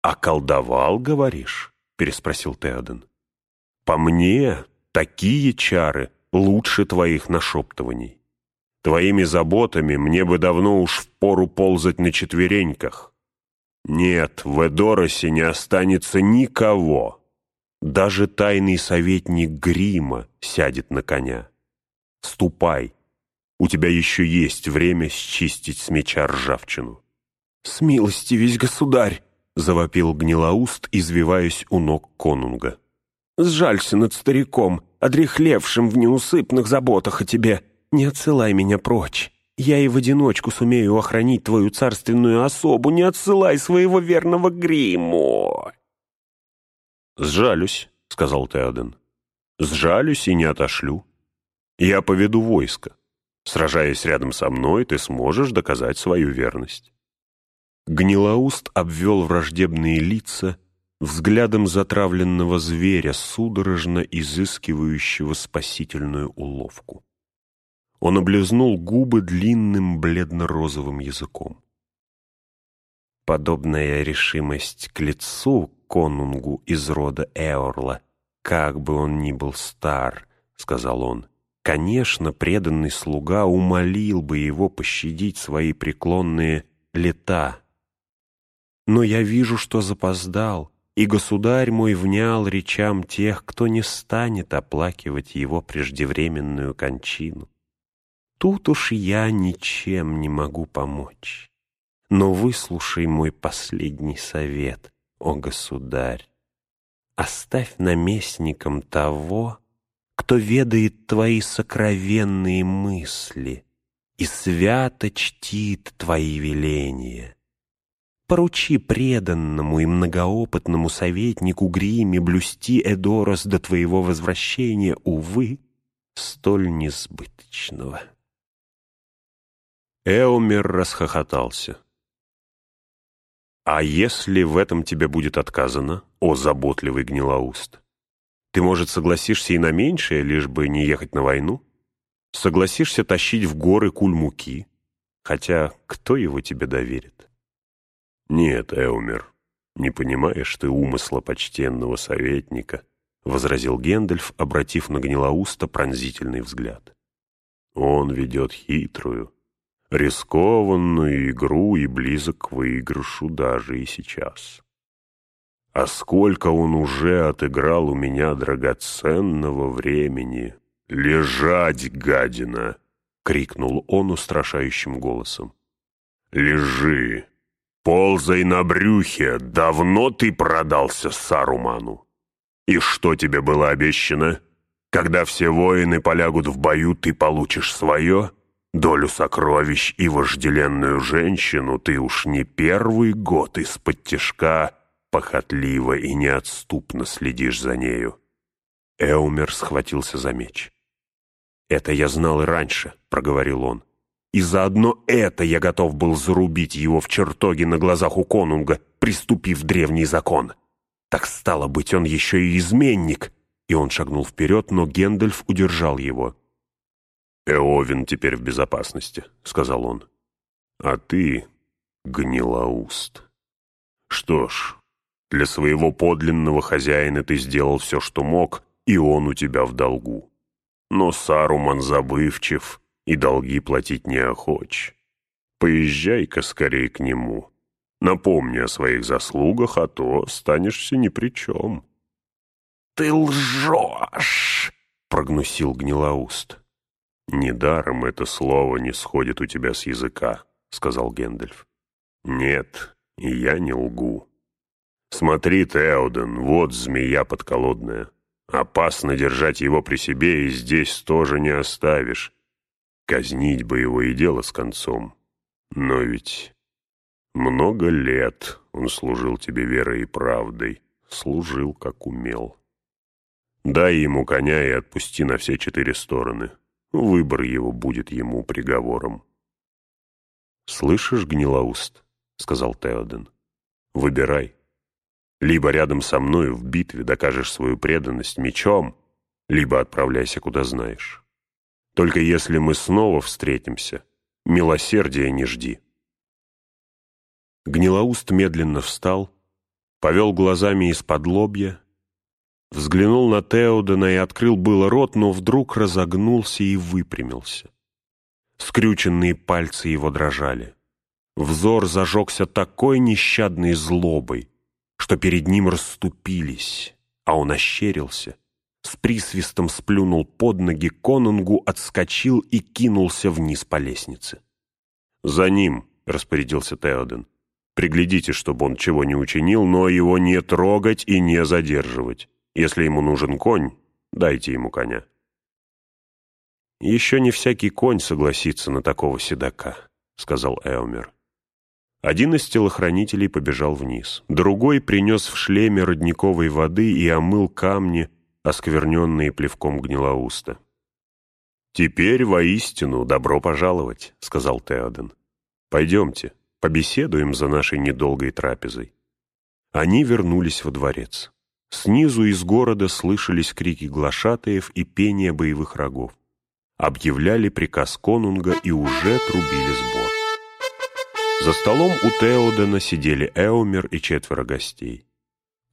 «Околдовал, говоришь?» — переспросил Теоден. «По мне, такие чары лучше твоих нашептываний. Твоими заботами мне бы давно уж впору ползать на четвереньках. Нет, в Эдоросе не останется никого. Даже тайный советник Грима сядет на коня. Ступай, у тебя еще есть время счистить с меча ржавчину». «Смилости весь государь!» — завопил гнилоуст, извиваясь у ног конунга. «Сжалься над стариком, одрехлевшим в неусыпных заботах о тебе. Не отсылай меня прочь. Я и в одиночку сумею охранить твою царственную особу. Не отсылай своего верного гриму!» «Сжалюсь», — сказал Теоден. «Сжалюсь и не отошлю. Я поведу войско. Сражаясь рядом со мной, ты сможешь доказать свою верность». Гнилоуст обвел враждебные лица взглядом затравленного зверя, судорожно изыскивающего спасительную уловку. Он облизнул губы длинным бледно-розовым языком. Подобная решимость к лицу конунгу из рода Эорла, как бы он ни был стар, — сказал он, — конечно, преданный слуга умолил бы его пощадить свои преклонные лета. Но я вижу, что запоздал, и государь мой внял речам тех, кто не станет оплакивать его преждевременную кончину. Тут уж я ничем не могу помочь. Но выслушай мой последний совет о государь, оставь наместником того, кто ведает твои сокровенные мысли и свято чтит твои веления. Поручи преданному и многоопытному советнику Гриме блюсти Эдорос до твоего возвращения, увы, столь несбыточного. Эомер расхохотался. «А если в этом тебе будет отказано, о заботливый гнилоуст? Ты, может, согласишься и на меньшее, лишь бы не ехать на войну? Согласишься тащить в горы куль муки? Хотя кто его тебе доверит?» «Нет, Эумер, не понимаешь ты умысла почтенного советника», — возразил Гендальф, обратив на гнилоуста пронзительный взгляд. «Он ведет хитрую, рискованную игру и близок к выигрышу даже и сейчас. А сколько он уже отыграл у меня драгоценного времени! Лежать, гадина! — крикнул он устрашающим голосом. «Лежи! Ползай на брюхе! Давно ты продался Саруману! И что тебе было обещано? Когда все воины полягут в бою, ты получишь свое?» Долю сокровищ и вожделенную женщину ты уж не первый год из-под тяжка похотливо и неотступно следишь за нею. Эумер схватился за меч. «Это я знал и раньше», — проговорил он. «И заодно это я готов был зарубить его в чертоге на глазах у конунга, приступив древний закон. Так стало быть, он еще и изменник». И он шагнул вперед, но Гендальф удержал его. «Эовин теперь в безопасности», — сказал он. «А ты — гнилоуст. Что ж, для своего подлинного хозяина ты сделал все, что мог, и он у тебя в долгу. Но Саруман забывчив и долги платить не охоч. Поезжай-ка скорее к нему. Напомни о своих заслугах, а то останешься ни при чем». «Ты лжешь!» — прогнусил гнилоуст. «Недаром это слово не сходит у тебя с языка», — сказал Гэндальф. «Нет, я не лгу. Смотри, Теоден, вот змея подколодная. Опасно держать его при себе, и здесь тоже не оставишь. Казнить бы его и дело с концом. Но ведь много лет он служил тебе верой и правдой, служил, как умел. Дай ему коня и отпусти на все четыре стороны». Выбор его будет ему приговором. «Слышишь, гнилоуст?» — сказал Теоден. «Выбирай. Либо рядом со мною в битве докажешь свою преданность мечом, либо отправляйся куда знаешь. Только если мы снова встретимся, милосердия не жди». Гнилоуст медленно встал, повел глазами из-под лобья Взглянул на Теодена и открыл было рот, но вдруг разогнулся и выпрямился. Скрюченные пальцы его дрожали. Взор зажегся такой нещадной злобой, что перед ним расступились, а он ощерился, с присвистом сплюнул под ноги конунгу, отскочил и кинулся вниз по лестнице. «За ним!» — распорядился Теоден. Приглядите, чтобы он чего не учинил, но его не трогать и не задерживать. Если ему нужен конь, дайте ему коня. «Еще не всякий конь согласится на такого седока», — сказал Эомер. Один из телохранителей побежал вниз. Другой принес в шлеме родниковой воды и омыл камни, оскверненные плевком гнилоуста. «Теперь воистину добро пожаловать», — сказал Теоден. «Пойдемте, побеседуем за нашей недолгой трапезой». Они вернулись во дворец. Снизу из города слышались крики глашатаев и пение боевых рогов. Объявляли приказ конунга и уже трубили сбор. За столом у Теодена сидели Эомер и четверо гостей.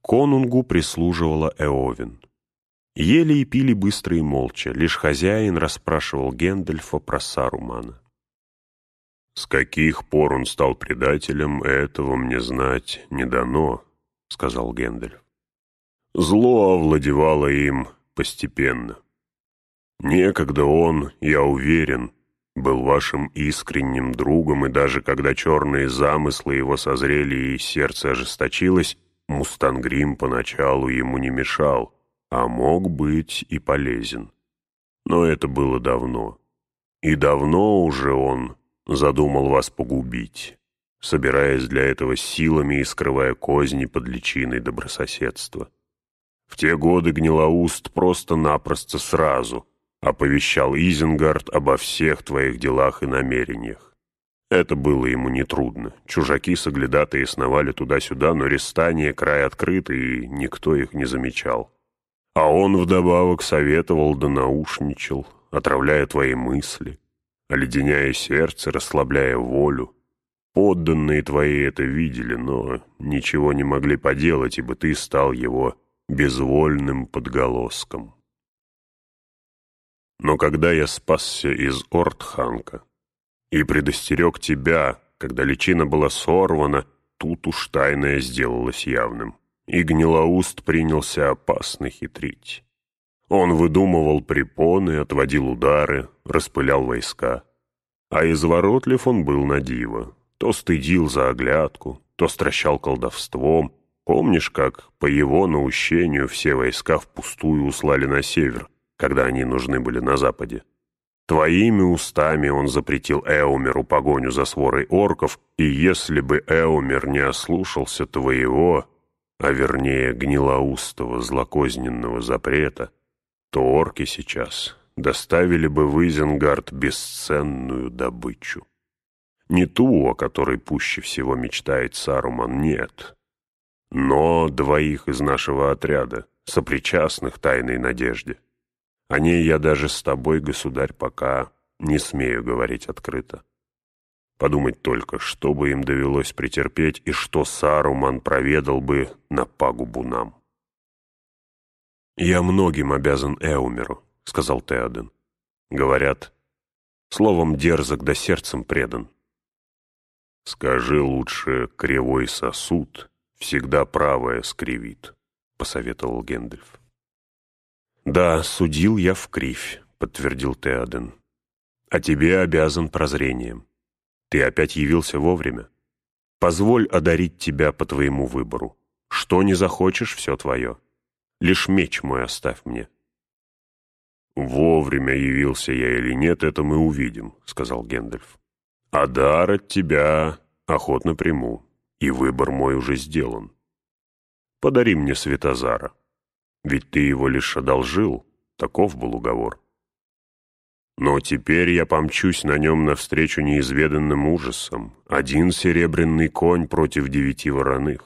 Конунгу прислуживала Эовин. Ели и пили быстро и молча, лишь хозяин расспрашивал Гендальфа про Сарумана. «С каких пор он стал предателем, этого мне знать не дано», — сказал Гендальф. «Зло овладевало им постепенно. Некогда он, я уверен, был вашим искренним другом, и даже когда черные замыслы его созрели и сердце ожесточилось, Мустангрим поначалу ему не мешал, а мог быть и полезен. Но это было давно. И давно уже он задумал вас погубить, собираясь для этого силами и скрывая козни под личиной добрососедства. В те годы Гнилоуст просто-напросто сразу оповещал Изенгард обо всех твоих делах и намерениях. Это было ему нетрудно. Чужаки-соглядатые сновали туда-сюда, но Рестания край открытый, и никто их не замечал. А он вдобавок советовал да наушничал, отравляя твои мысли, оледеняя сердце, расслабляя волю. Подданные твои это видели, но ничего не могли поделать, ибо ты стал его безвольным подголоском. Но когда я спасся из Ортханка и предостерег тебя, когда личина была сорвана, тут уж тайное сделалось явным, и Гнилоуст принялся опасно хитрить. Он выдумывал препоны, отводил удары, распылял войска. А изворотлив он был на диво. То стыдил за оглядку, то стращал колдовством. Помнишь, как по его наущению все войска впустую услали на север, когда они нужны были на Западе. Твоими устами он запретил Эумеру погоню за сворой орков, и если бы Эумер не ослушался твоего, а вернее гнилоустого злокозненного запрета, то орки сейчас доставили бы в Изенгард бесценную добычу. Не ту, о которой пуще всего мечтает Саруман, нет, но двоих из нашего отряда, сопричастных тайной надежде. О ней я даже с тобой, государь, пока не смею говорить открыто. Подумать только, что бы им довелось претерпеть и что Саруман проведал бы на пагубу нам. «Я многим обязан Эумеру», — сказал Теоден. «Говорят, словом дерзок да сердцем предан». «Скажи лучше, кривой сосуд всегда правое скривит», — посоветовал Гендальф. «Да, судил я в кривь», — подтвердил Теоден. «А тебе обязан прозрением. Ты опять явился вовремя. Позволь одарить тебя по твоему выбору. Что не захочешь, все твое. Лишь меч мой оставь мне». «Вовремя явился я или нет, это мы увидим», — сказал Гендальф. «А дар от тебя охотно приму, и выбор мой уже сделан. Подари мне Светозара». Ведь ты его лишь одолжил, таков был уговор. Но теперь я помчусь на нем навстречу неизведанным ужасам. Один серебряный конь против девяти вороных.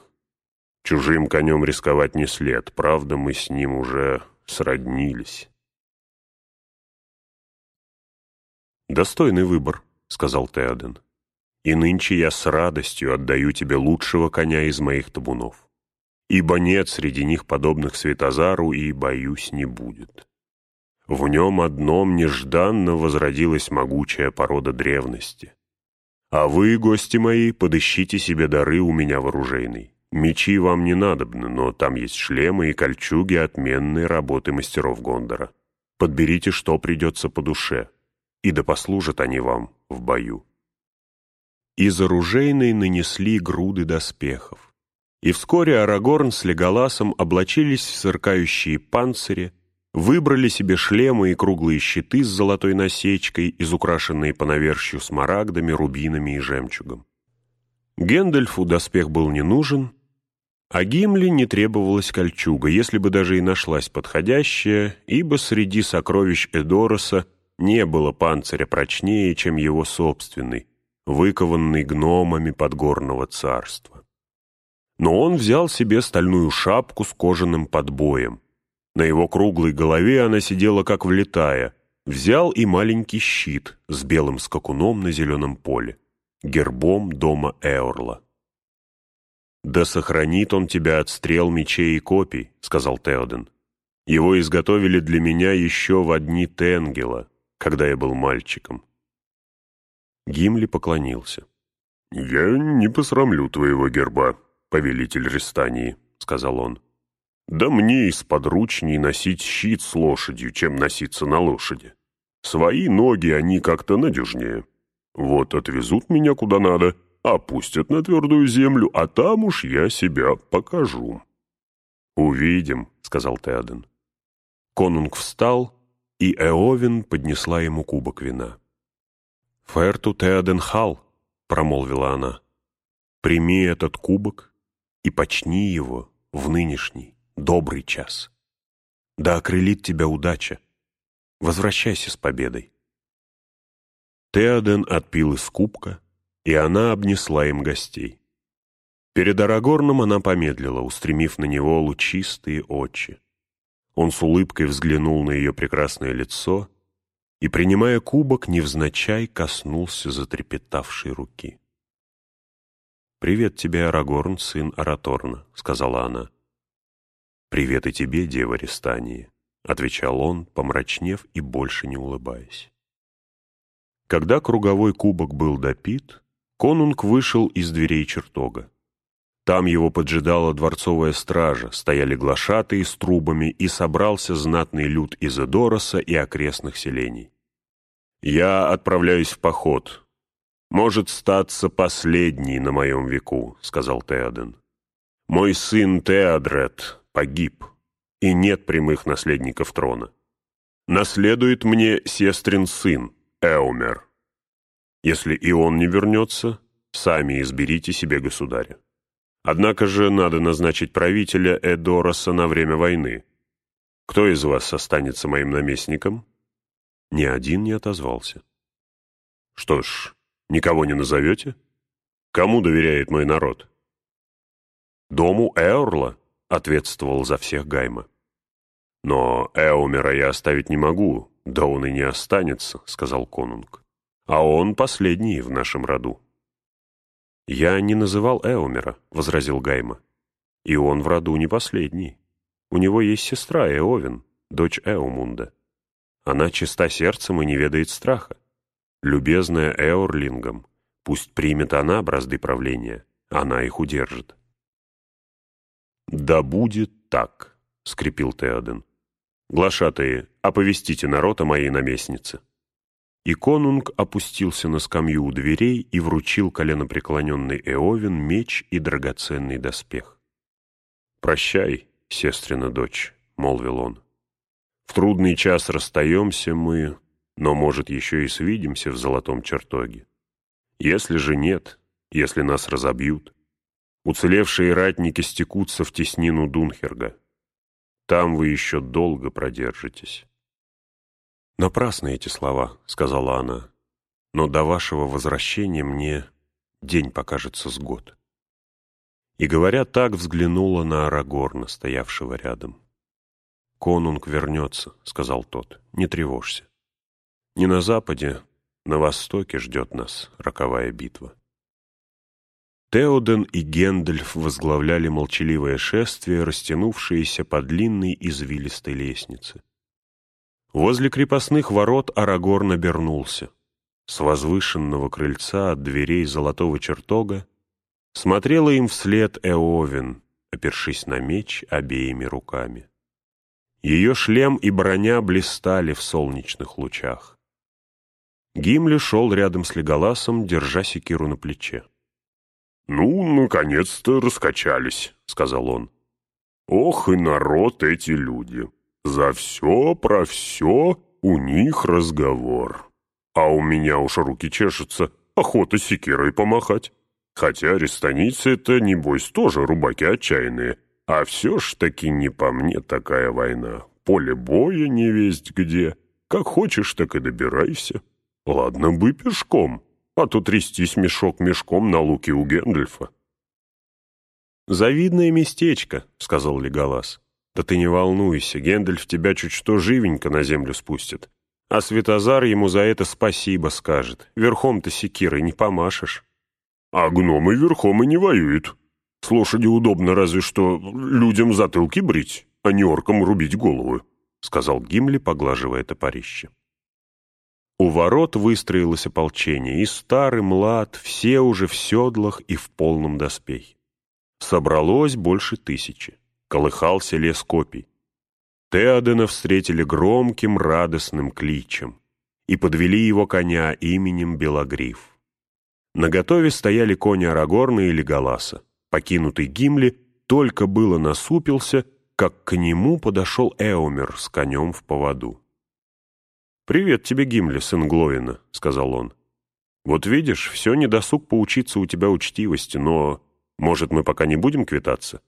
Чужим конем рисковать не след, правда, мы с ним уже сроднились. «Достойный выбор», — сказал Теоден. «И нынче я с радостью отдаю тебе лучшего коня из моих табунов ибо нет среди них подобных Светозару и, боюсь, не будет. В нем одном нежданно возродилась могучая порода древности. А вы, гости мои, подыщите себе дары у меня вооружейной. Мечи вам не надобны, но там есть шлемы и кольчуги отменной работы мастеров Гондора. Подберите, что придется по душе, и да послужат они вам в бою. Из оружейной нанесли груды доспехов. И вскоре Арагорн с Леголасом облачились в сверкающие панцири, выбрали себе шлемы и круглые щиты с золотой насечкой, изукрашенные по навершью смарагдами, рубинами и жемчугом. Гендальфу доспех был не нужен, а Гимли не требовалась кольчуга, если бы даже и нашлась подходящая, ибо среди сокровищ Эдороса не было панциря прочнее, чем его собственный, выкованный гномами подгорного царства. Но он взял себе стальную шапку с кожаным подбоем, на его круглой голове она сидела как влетая. Взял и маленький щит с белым скакуном на зеленом поле, гербом дома Эорла. «Да сохранит он тебя от стрел, мечей и копий», — сказал Теоден. «Его изготовили для меня еще в одни Тенгела, когда я был мальчиком». Гимли поклонился. «Я не посрамлю твоего герба, повелитель Рестании», — сказал он. Да мне из подручней носить щит с лошадью, чем носиться на лошади. Свои ноги они как-то надежнее. Вот отвезут меня куда надо, опустят на твердую землю, а там уж я себя покажу». «Увидим», — сказал Теоден. Конунг встал, и Эовин поднесла ему кубок вина. «Ферту Теоден Хал», — промолвила она, — «прими этот кубок и почни его в нынешний, добрый час. Да окрылит тебя удача. Возвращайся с победой. Теоден отпил из кубка, и она обнесла им гостей. Перед Арагорном она помедлила, устремив на него лучистые очи. Он с улыбкой взглянул на ее прекрасное лицо и, принимая кубок, невзначай коснулся затрепетавшей руки. «Привет тебе, Арагорн, сын Араторна», — сказала она. «Привет и тебе, дева Рестании», — отвечал он, помрачнев и больше не улыбаясь. Когда круговой кубок был допит, конунг вышел из дверей чертога. Там его поджидала дворцовая стража, стояли глашатые с трубами, и собрался знатный люд из Эдороса и окрестных селений. «Я отправляюсь в поход. Может статься последний на моем веку», — сказал Теоден. «Мой сын Теодрет погиб, и нет прямых наследников трона. Наследует мне сестрин сын, Эумер. Если и он не вернется, сами изберите себе государя. Однако же надо назначить правителя Эдороса на время войны. Кто из вас останется моим наместником?» Ни один не отозвался. «Что ж, никого не назовете? Кому доверяет мой народ?» «Дому Эорла», ответствовал за всех Гайма. «Но Эумера я оставить не могу, да он и не останется», — сказал конунг. «А он последний в нашем роду». «Я не называл Эумера», — возразил Гайма. «И он в роду не последний. У него есть сестра Эовин, дочь Эумунда. Она чиста сердцем и не ведает страха. Любезная Эорлингом, пусть примет она бразды правления, она их удержит». «Да будет так», — скрипел Теоден. «Глашатые, оповестите народ о моей наместнице». И конунг опустился на скамью у дверей и вручил коленопреклоненный Эовин меч и драгоценный доспех. «Прощай, сестрина дочь», — молвил он. «В трудный час расстаемся мы, но, может, еще и свидимся в золотом чертоге. Если же нет, если нас разобьют, Уцелевшие ратники стекутся в теснину Дунхерга. Там вы еще долго продержитесь. «Напрасны эти слова», — сказала она. «Но до вашего возвращения мне день покажется с год». И, говоря так, взглянула на Арагорна, стоявшего рядом. «Конунг вернется», — сказал тот, — «не тревожься. Не на западе, на востоке ждет нас роковая битва». Теоден и Гендальф возглавляли молчаливое шествие, растянувшееся по длинной извилистой лестнице. Возле крепостных ворот Арагорн обернулся. С возвышенного крыльца от дверей золотого чертога смотрела им вслед Эовин, опершись на меч обеими руками. Ее шлем и броня блистали в солнечных лучах. Гимли шел рядом с Леголасом, держа секиру на плече. «Ну, наконец-то раскачались», — сказал он. «Ох и народ эти люди! За все про все у них разговор. А у меня уж руки чешутся, охота секирой помахать. Хотя арестанийцы это, небось, тоже рубаки отчаянные. А все ж таки не по мне такая война. Поле боя не весть где. Как хочешь, так и добирайся. Ладно бы пешком, а то трястись мешок мешком на луке у Гэндальфа. «Завидное местечко», — сказал Леголас. «Да ты не волнуйся, Гэндальф тебя чуть что живенько на землю спустит. А Светозар ему за это спасибо скажет. Верхом-то секирой не помашешь». «А гномы верхом и не воюют. С лошади удобно разве что людям затылки брить, а не оркам рубить голову», — сказал Гимли, поглаживая топорище. У ворот выстроилось ополчение, и старый, млад, все уже в седлах и в полном доспехе. Собралось больше тысячи. Колыхался лес копий. Теодена встретили громким радостным кличем и подвели его коня именем Белогриф. На готове стояли кони Арагорна и Леголаса. Покинутый Гимли только было насупился, как к нему подошел Эумер с конем в поводу. «Привет тебе, Гимли, сын Глоина», — сказал он. «Вот видишь, все недосуг поучиться у тебя учтивости, но, может, мы пока не будем квитаться?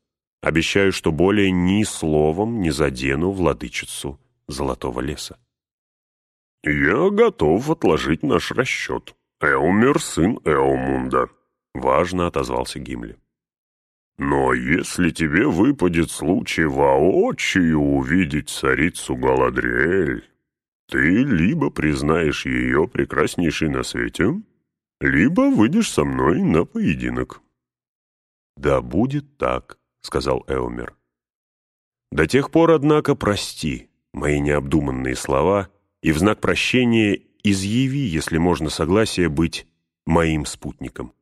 Обещаю, что более ни словом не задену владычицу Золотого леса». «Я готов отложить наш расчет. Эумер — сын Эумунда», — важно отозвался Гимли. «Но если тебе выпадет случай воочию увидеть царицу Галадриэль, ты либо признаешь ее прекраснейшей на свете, либо выйдешь со мной на поединок». «Да будет так», — сказал Эумер. «До тех пор, однако, прости мои необдуманные слова и в знак прощения изъяви, если можно согласие, быть моим спутником.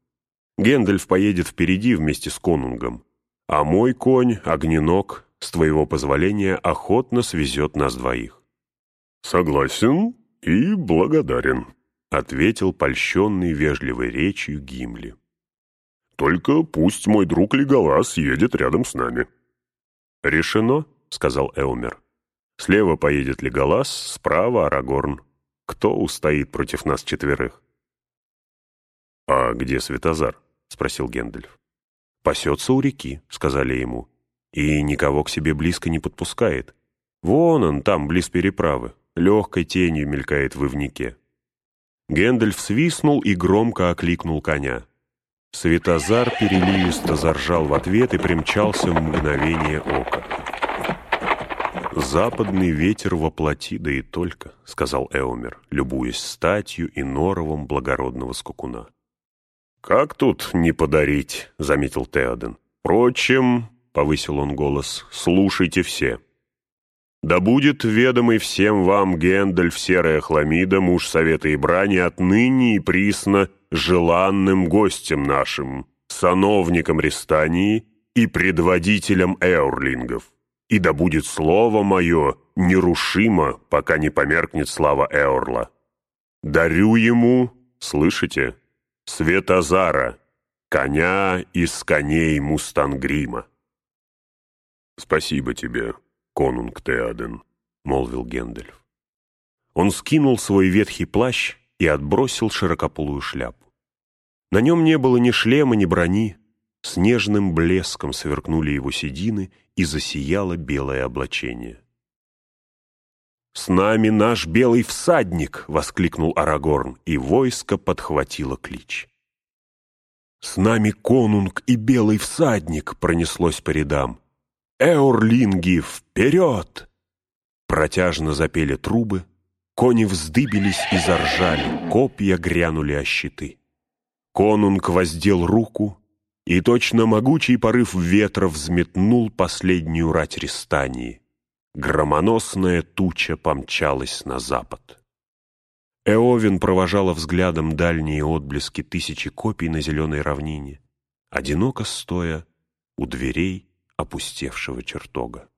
Гендальф поедет впереди вместе с конунгом, а мой конь, огненок, с твоего позволения, охотно свезет нас двоих. «Согласен и благодарен», — ответил польщенный вежливой речью Гимли. «Только пусть мой друг Леголас едет рядом с нами». «Решено», — сказал Элмер. «Слева поедет Леголас, справа Арагорн. Кто устоит против нас четверых?» «А где Светозар?» — спросил Гендальф. «Пасется у реки», — сказали ему, — «и никого к себе близко не подпускает. Вон он, там, близ переправы, легкой тенью мелькает в ивнике. Гэндальф свистнул и громко окликнул коня. Светозар переливисто заржал в ответ и примчался в мгновение ока. «Западный ветер воплоти, да и только», — сказал Эумер, любуясь статью и норовом благородного скакуна. «Как тут не подарить?» — заметил Теоден. «Впрочем», — повысил он голос, — «слушайте все. Да будет ведомый всем вам Гендальф Серая Хламида, муж Совета и Брани, отныне и присно желанным гостем нашим, сановником Рестании и предводителем Эурлингов. И да будет слово мое нерушимо, пока не померкнет слава Эорла. Дарю ему, слышите, Светозара, коня из коней Мустангрима. Спасибо тебе, конунг Теоден», — молвил Гендельф. Он скинул свой ветхий плащ и отбросил широкополую шляпу. На нем не было ни шлема, ни брони. Снежным блеском сверкнули его седины, и засияло белое облачение. «С нами наш белый всадник!» — воскликнул Арагорн, и войско подхватило клич. «С нами конунг и белый всадник!» — пронеслось по рядам. «Эурлинги, вперед!» Протяжно запели трубы, кони вздыбились и заржали, копья грянули о щиты. Конунг воздел руку, и точно могучий порыв ветра взметнул последнюю рать Рестании. Громоносная туча помчалась на запад. Эовин провожала взглядом дальние отблески тысячи копий на зеленой равнине, одиноко стоя у дверей опустевшего чертога.